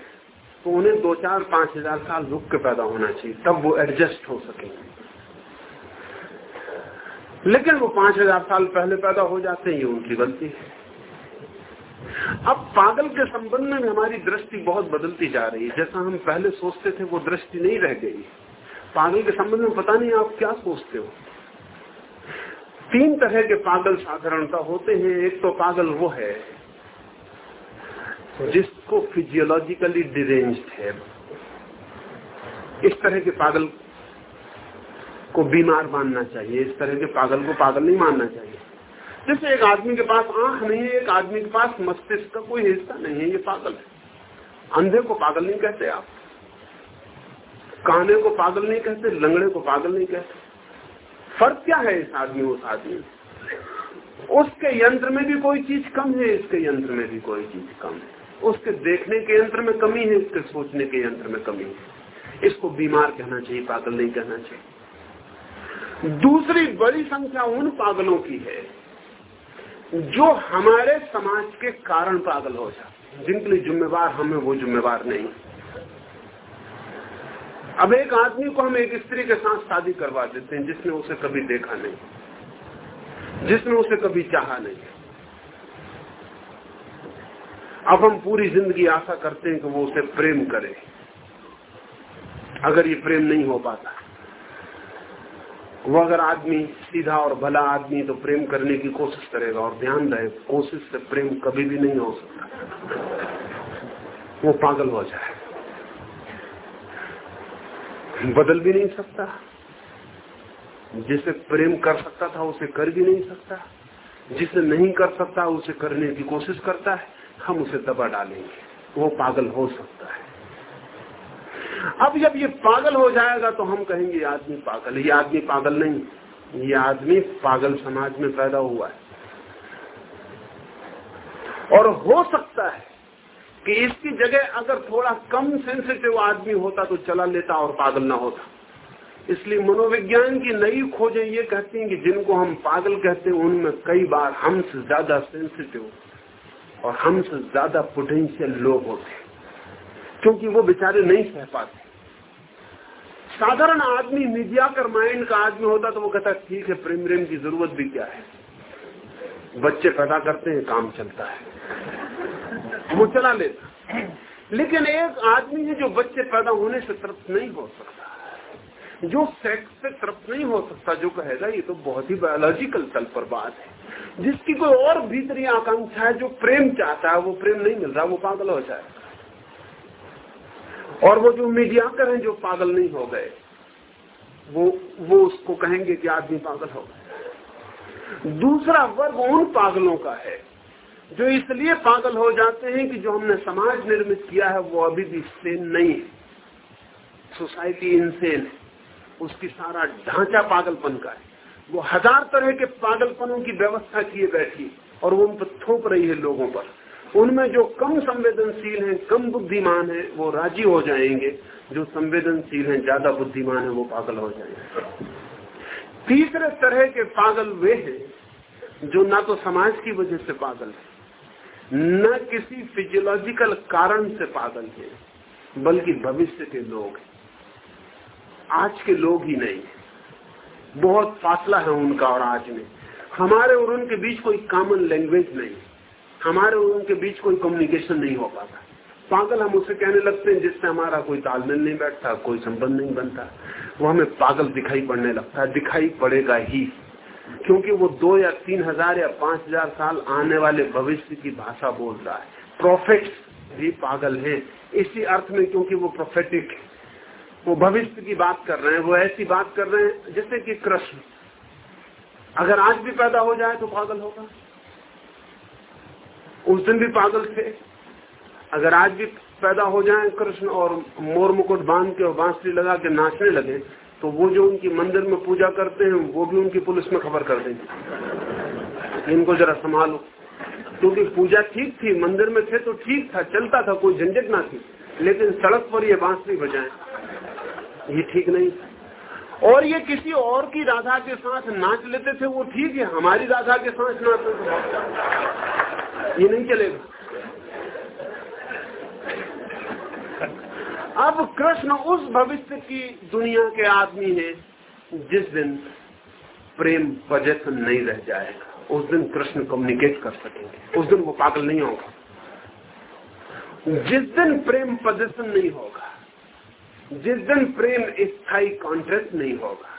तो उन्हें दो चार पाँच हज़ार साल रुक के पैदा होना चाहिए, तब वो एडजस्ट हो सकेंगे। लेकिन वो पाँच हज़ार साल पहले पैदा हो जाते हैं, ये उनकी गलती है। अब पागल के संबंध में हमारी दृष्टि बहुत बदलती जा रही है। जैसा हम पहले सोचते थे, वो दृष्टि नहीं रह गई। पागल के संबंध में पता नहीं आप क्या सोचते हो। तीन तरह के पागल साधारणता होते हैं। एक तो पागल वो है जिसको फिजियोलॉजिकली डिरेंज है। इस तरह के पागल को बीमार मानना चाहिए, इस तरह के पागल को पागल नहीं मानना चाहिए। जैसे एक आदमी के पास आँख नहीं है, एक आदमी के पास मस्तिष्क का कोई हिस्सा नहीं है, ये पागल है। अंधे को पागल नहीं कहते आप। काने को पागल नहीं कहते, लंगड़े को पागल नहीं कहते। फ़र्क क्या है इस आदमी, उस आदमी उसके यंत्र में भी कोई चीज़ कम है, इसके यंत्र में भी कोई चीज़ कम है। उसके देखने के यंत्र में कमी है इसके सोचने के यंत्र में कमी है। इसको बीमार कहना चाहिए, पागल नहीं कहना चाहिए। दूसरी बड़ी संख्या उन पागलों की है, जो हमारे समाज के कारण पागल हो जाते जिनके लिए जिम्मेवार हमें वो जिम्मेवार नहीं। अब एक आदमी को हम एक स्त्री के साथ शादी करवा देते हैं, जिसने उसे कभी देखा नहीं, जिसने उसे कभी चाहा नहीं। अब हम पूरी ज़िंदगी आशा करते हैं कि वो उसे प्रेम करे। अगर ये प्रेम नहीं हो पाता वो अगर आदमी सीधा और भला आदमी तो प्रेम करने की कोशिश करेगा और ध्यान रहे कोशिश से प्रेम कभी भी नहीं हो सकता। वो पागल हो जाए। बदल भी नहीं सकता। जिसे प्रेम कर सकता था, उसे कर भी नहीं सकता। जिसे नहीं कर सकता, उसे करने की कोशिश करता है, हम उसे दबा डालेंगे। वो पागल हो सकता है। अब जब ये पागल हो जाएगा तो हम कहेंगे आदमी पागल ये आदमी पागल नहीं, ये आदमी पागल समाज में पैदा हुआ है। और हो सकता है कि इसकी जगह अगर थोड़ा कम सेंसिटिव आदमी होता तो चला लेता और पागल ना होता। इसलिए मनोविज्ञान की नई खोजें ये कहती हैं कि जिनको हम पागल कहते हैं, उनमें कई बार हमसे ज़्यादा सेंसिटिव और हमसे ज़्यादा पोटेंशियल लोग होते हैं। क्योंकि वो बेचारे नहीं सह पाते। साधारण आदमी मीडियाकर माइंड का आदमी होता तो वो कहता, ठीक है प्रेम प्रेम की ज़रूरत भी क्या है? बच्चे पैदा करते हैं, काम चलता है। वो चला लेता। लेकिन एक आदमी है जो बच्चे पैदा होने से तृप्त नहीं हो सकता। जो सेक्स से तृप्त नहीं हो सकता, जो कहेगा, ये तो बहुत ही बायोलॉजिकल तल पर बात है। जिसकी कोई और भीतरी आकांक्षा है, जो प्रेम चाहता है, वो प्रेम नहीं मिल रहा, वो पागल हो जाए। और वो जो मीडियाकर हैं जो पागल नहीं हो गए, वो वो उसको कहेंगे कि आदमी पागल हो गए दूसरा वर्ग उन पागलों का है, जो इसलिए पागल हो जाते हैं कि जो हमने समाज निर्मित किया है, वो अभी भी सेन नहीं है। सोसाइटी इनसेन है। उसकी सारा ढांचा पागलपन का है। वो हज़ार तरह के पागलपनों की व्यवस्था किए बैठी और वो उन पर थोप रही है लोगों पर। उनमें जो कम संवेदनशील हैं, कम बुद्धिमान है, वो राज़ी हो जाएँगे। जो संवेदनशील हैं, ज़्यादा बुद्धिमान है, वो पागल हो जाएँगे। तीसरे तरह के पागल वे हैं, जो ना तो समाज की वजह से पागल है, न किसी फिजियोलॉजिकल कारण से पागल है, बल्कि भविष्य के लोग हैं। आज के लोग ही नहीं बहुत फासला है उनका और आज में। हमारे और उनके बीच कोई कॉमन लैंग्वेज नहीं हमारे और उनके बीच कोई कम्युनिकेशन नहीं हो पाता। पागल हम उसे कहने लगते हैं, जिससे हमारा कोई तालमेल नहीं बैठता, कोई संबंध नहीं बनता। वो हमें पागल दिखाई पड़ने लगता है, दिखाई पड़ेगा ही। क्योंकि वो दो या तीन हज़ार या पाँच हज़ार साल आने वाले भविष्य की भाषा बोल रहा है। प्रोफेट्स भी पागल है। इसी अर्थ में क्योंकि वो प्रोफेटिक वो भविष्य की बात कर रहे हैं, वो ऐसी बात कर रहे हैं, जैसे कि कृष्ण। अगर आज भी पैदा हो जाए तो पागल होगा। उस दिन भी पागल थे। अगर आज भी पैदा हो जाए कृष्ण और मोर मुकुट बाँध के और बांसुरी लगा के नाचने लगे तो वो जो उनकी मंदिर में पूजा करते हैं, वो भी उनकी पुलिस में खबर कर देंगे। इनको जरा संभालो। क्योंकि पूजा ठीक थी, मंदिर में थे तो ठीक था, चलता था, कोई झंझट ना थी, लेकिन सड़क पर ये बांसुरी बजाए। ये ठीक नहीं और ये किसी और की राधा के साथ नाच लेते थे, वो ठीक है, हमारी राधा के साथ नाच लेते ये नहीं चलेगा। अब कृष्ण उस भविष्य की दुनिया के आदमी है, जिस दिन प्रेम प्रजन नहीं रह जाएगा। उस दिन कृष्ण कम्युनिकेट कर सकेंगे। उस दिन वो पागल नहीं होगा। जिस दिन प्रेम प्रदर्शन नहीं होगा जिस दिन प्रेम स्थायी कॉन्ट्रैक्ट नहीं होगा,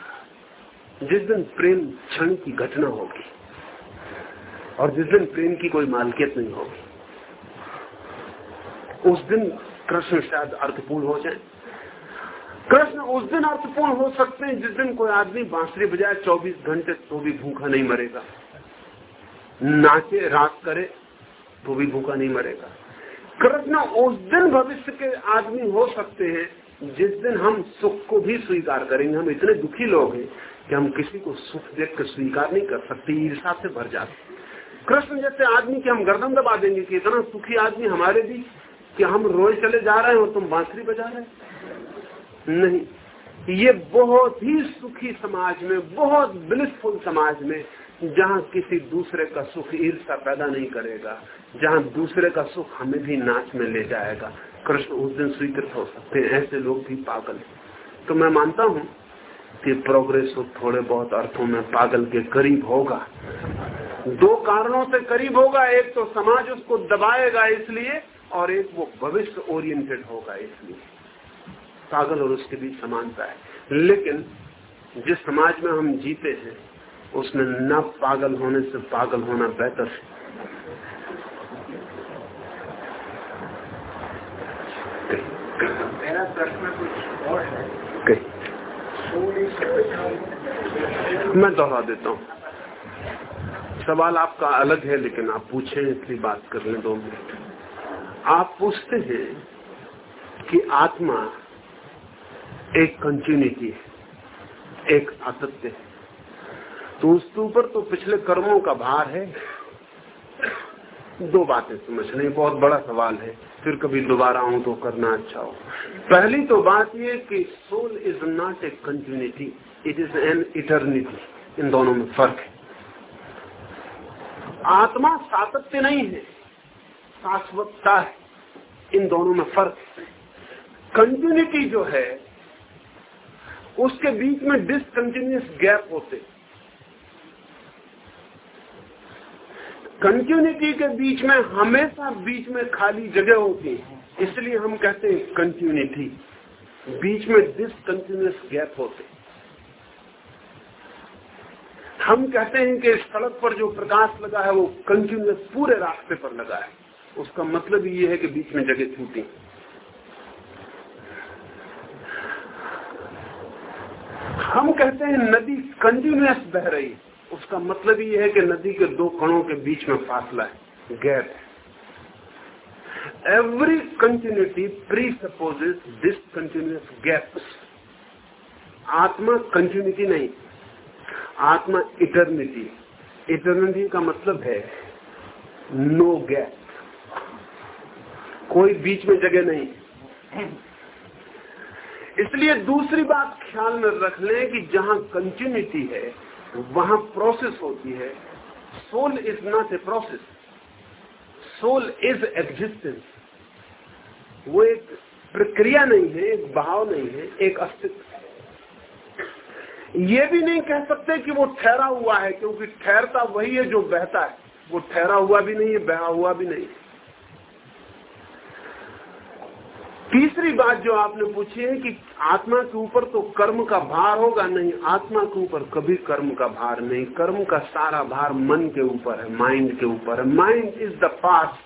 जिस दिन प्रेम क्षण की घटना होगी, और जिस दिन प्रेम की कोई मालकियत नहीं होगी, उस दिन कृष्ण शायद अर्थपूर्ण हो जाए। कृष्ण उस दिन अर्थपूर्ण हो सकते हैं जिस दिन कोई आदमी बांसुरी बजाय 24 घंटे तो भी भूखा नहीं मरेगा। नाचे रात करे तो भी भूखा नहीं मरेगा। कृष्ण उस दिन भविष्य के आदमी हो सकते हैं जिस दिन हम सुख को भी स्वीकार करेंगे, हम इतने दुखी लोग हैं कि हम किसी को सुख देख कर स्वीकार नहीं कर सकते ईर्षा से भर जाते कृष्ण जैसे आदमी की हम गर्दन दबा देंगे कि इतना सुखी आदमी हमारे बीच कि हम रोज चले जा रहे हैं और तुम बांसुरी बजा रहे नहीं, ये बहुत ही सुखी समाज में, बहुत ब्लिसफुल समाज में, जहाँ किसी दूसरे का सुख ईर्षा पैदा नहीं करेगा, जहाँ दूसरे का सुख हमें भी नाच में ले जाएगा। कृष्ण उस दिन स्वीकृत हो सकते हैं। ऐसे लोग भी पागल हैं। तो मैं मानता हूँ कि प्रोग्रेस थोड़े बहुत अर्थों में पागल के करीब होगा। दो कारणों से करीब होगा। एक तो समाज उसको दबाएगा इसलिए, और एक वो भविष्य ओरिएंटेड होगा इसलिए। पागल और उसके बीच समानता है। लेकिन जिस समाज में हम जीते हैं, उसमें न पागल होने से पागल होना बेहतर है। मेरा प्रश्न कुछ और है। मैं दोहरा देता हूँ। सवाल आपका अलग है लेकिन आप पूछे इसलिए बात कर लें दो मिनट। आप पूछते हैं कि आत्मा एक कंटिन्यूटी है एक असत्य है। तो उसके ऊपर तो पिछले कर्मों का भार है। दो बातें समझ लें बहुत बड़ा सवाल है। फिर कभी दोबारा आऊँ तो करना अच्छा हो। पहली तो बात यह कि soul is not a continuity it is an eternity इन दोनों में फ़र्क है। आत्मा सातत्य नहीं है, शाश्वतता है। इन दोनों में फ़र्क कंटिन्यूटी जो है, उसके बीच में डिसकंटिन्यूस गैप होते हैं। कंटिन्यूटी के बीच में हमेशा बीच में खाली जगह होती है। इसलिए हम कहते हैं कंटिन्यूटी। बीच में डिसकंटिन्यूस गैप होते हम कहते हैं कि सड़क पर जो प्रकाश लगा है वो कंटिन्यूस पूरे रास्ते पर लगा है। उसका मतलब ये है कि बीच में जगह छूटी। हम कहते हैं नदी कंटिन्यूस बह रही है। उसका मतलब ये है कि नदी के दो कणों के बीच में फासला है, गैप है। Every continuity presupposes discontinuous gaps आत्मा कंटिन्यूटी नहीं, आत्मा इटर्निटी इटर्निटी का मतलब है नो गैप कोई बीच में जगह नहीं। इसलिए दूसरी बात ख्याल में रख लें कि जहाँ कंटिन्यूटी है वहाँ प्रोसेस होती है। Soul is not a process soul is existence वो एक प्रक्रिया नहीं है, एक भाव नहीं है, एक अस्तित्व। ये भी नहीं कह सकते कि वो ठहरा हुआ है, क्योंकि ठहरता वही है जो बहता है। वो ठहरा हुआ भी नहीं है, बहा हुआ भी नहीं है। तीसरी बात जो आपने पूछी है कि आत्मा के ऊपर तो कर्म का भार होगा नहीं, आत्मा के ऊपर कभी कर्म का भार नहीं। कर्म का सारा भार मन के ऊपर है माइंड के ऊपर है। माइंड इज़ द पास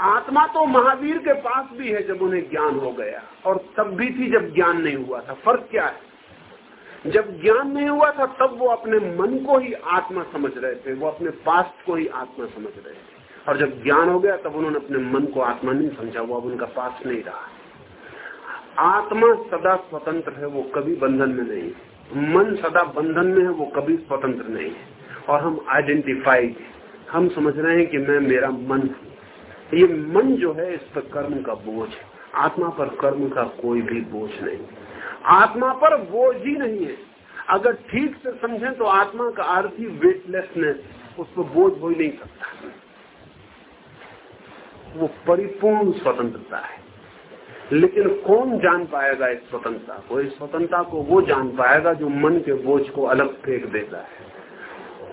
आत्मा तो महावीर के पास भी है जब उन्हें ज्ञान हो गया, और तब भी थी जब ज्ञान नहीं हुआ था। फ़र्क क्या है? जब ज्ञान नहीं हुआ था, तब वो अपने मन को ही आत्मा समझ रहे थे, वो अपने पास्ट को ही आत्मा समझ रहे थे। और जब ज्ञान हो गया, तब उन्होंने अपने मन को आत्मा नहीं समझा, वो अब उनका पास नहीं रहा। आत्मा सदा स्वतंत्र है, वो कभी बंधन में नहीं मन सदा बंधन में है, वो कभी स्वतंत्र नहीं है। और हम आइडेंटिफाइड हम समझ रहे हैं कि मैं, मेरा मन ये मन जो है, इस पर कर्म का बोझ है। आत्मा पर कर्म का कोई भी बोझ नहीं। आत्मा पर बोझ ही नहीं है। अगर ठीक से समझें तो आत्मा का अर्थ ही वेटलेसनेस उस पर बोझ हो ही नहीं सकता। वो परिपूर्ण स्वतंत्रता है। लेकिन कौन जान पाएगा इस स्वतंत्रता को? इस स्वतंत्रता को वो जान पाएगा जो मन के बोझ को अलग फेंक देता है।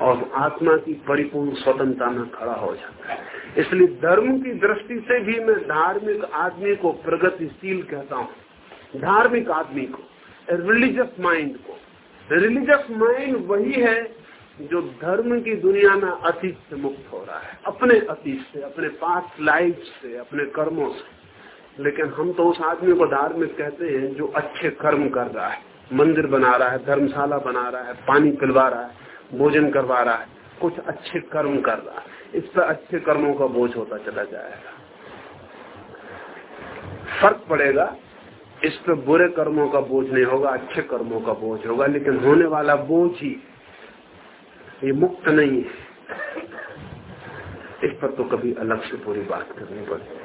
और आत्मा की परिपूर्ण स्वतंत्रता में खड़ा हो जाता है। इसलिए धर्म की दृष्टि से भी मैं धार्मिक आदमी को प्रगतिशील कहता हूँ। धार्मिक आदमी को रिलीजियस माइंड को। रिलीजियस माइंड वही है जो धर्म की दुनिया में अतीत से मुक्त हो रहा है, अपने अतीत से, अपने पास लाइफ से, अपने कर्मों से। लेकिन हम तो उस आदमी को धार्मिक कहते हैं जो अच्छे कर्म कर रहा है। मंदिर बना रहा है, धर्मशाला बना रहा है, पानी पिलवा रहा है, भोजन करवा रहा है, कुछ अच्छे कर्म कर रहा है। इस पर अच्छे कर्मों का बोझ होता चला जाएगा। फ़र्क पड़ेगा, इस पर बुरे कर्मों का बोझ नहीं होगा, अच्छे कर्मों का बोझ होगा, लेकिन होने वाला बोझ ही ये मुक्त नहीं है। इस पर तो कभी अलग से पूरी बात करनी पड़ेगी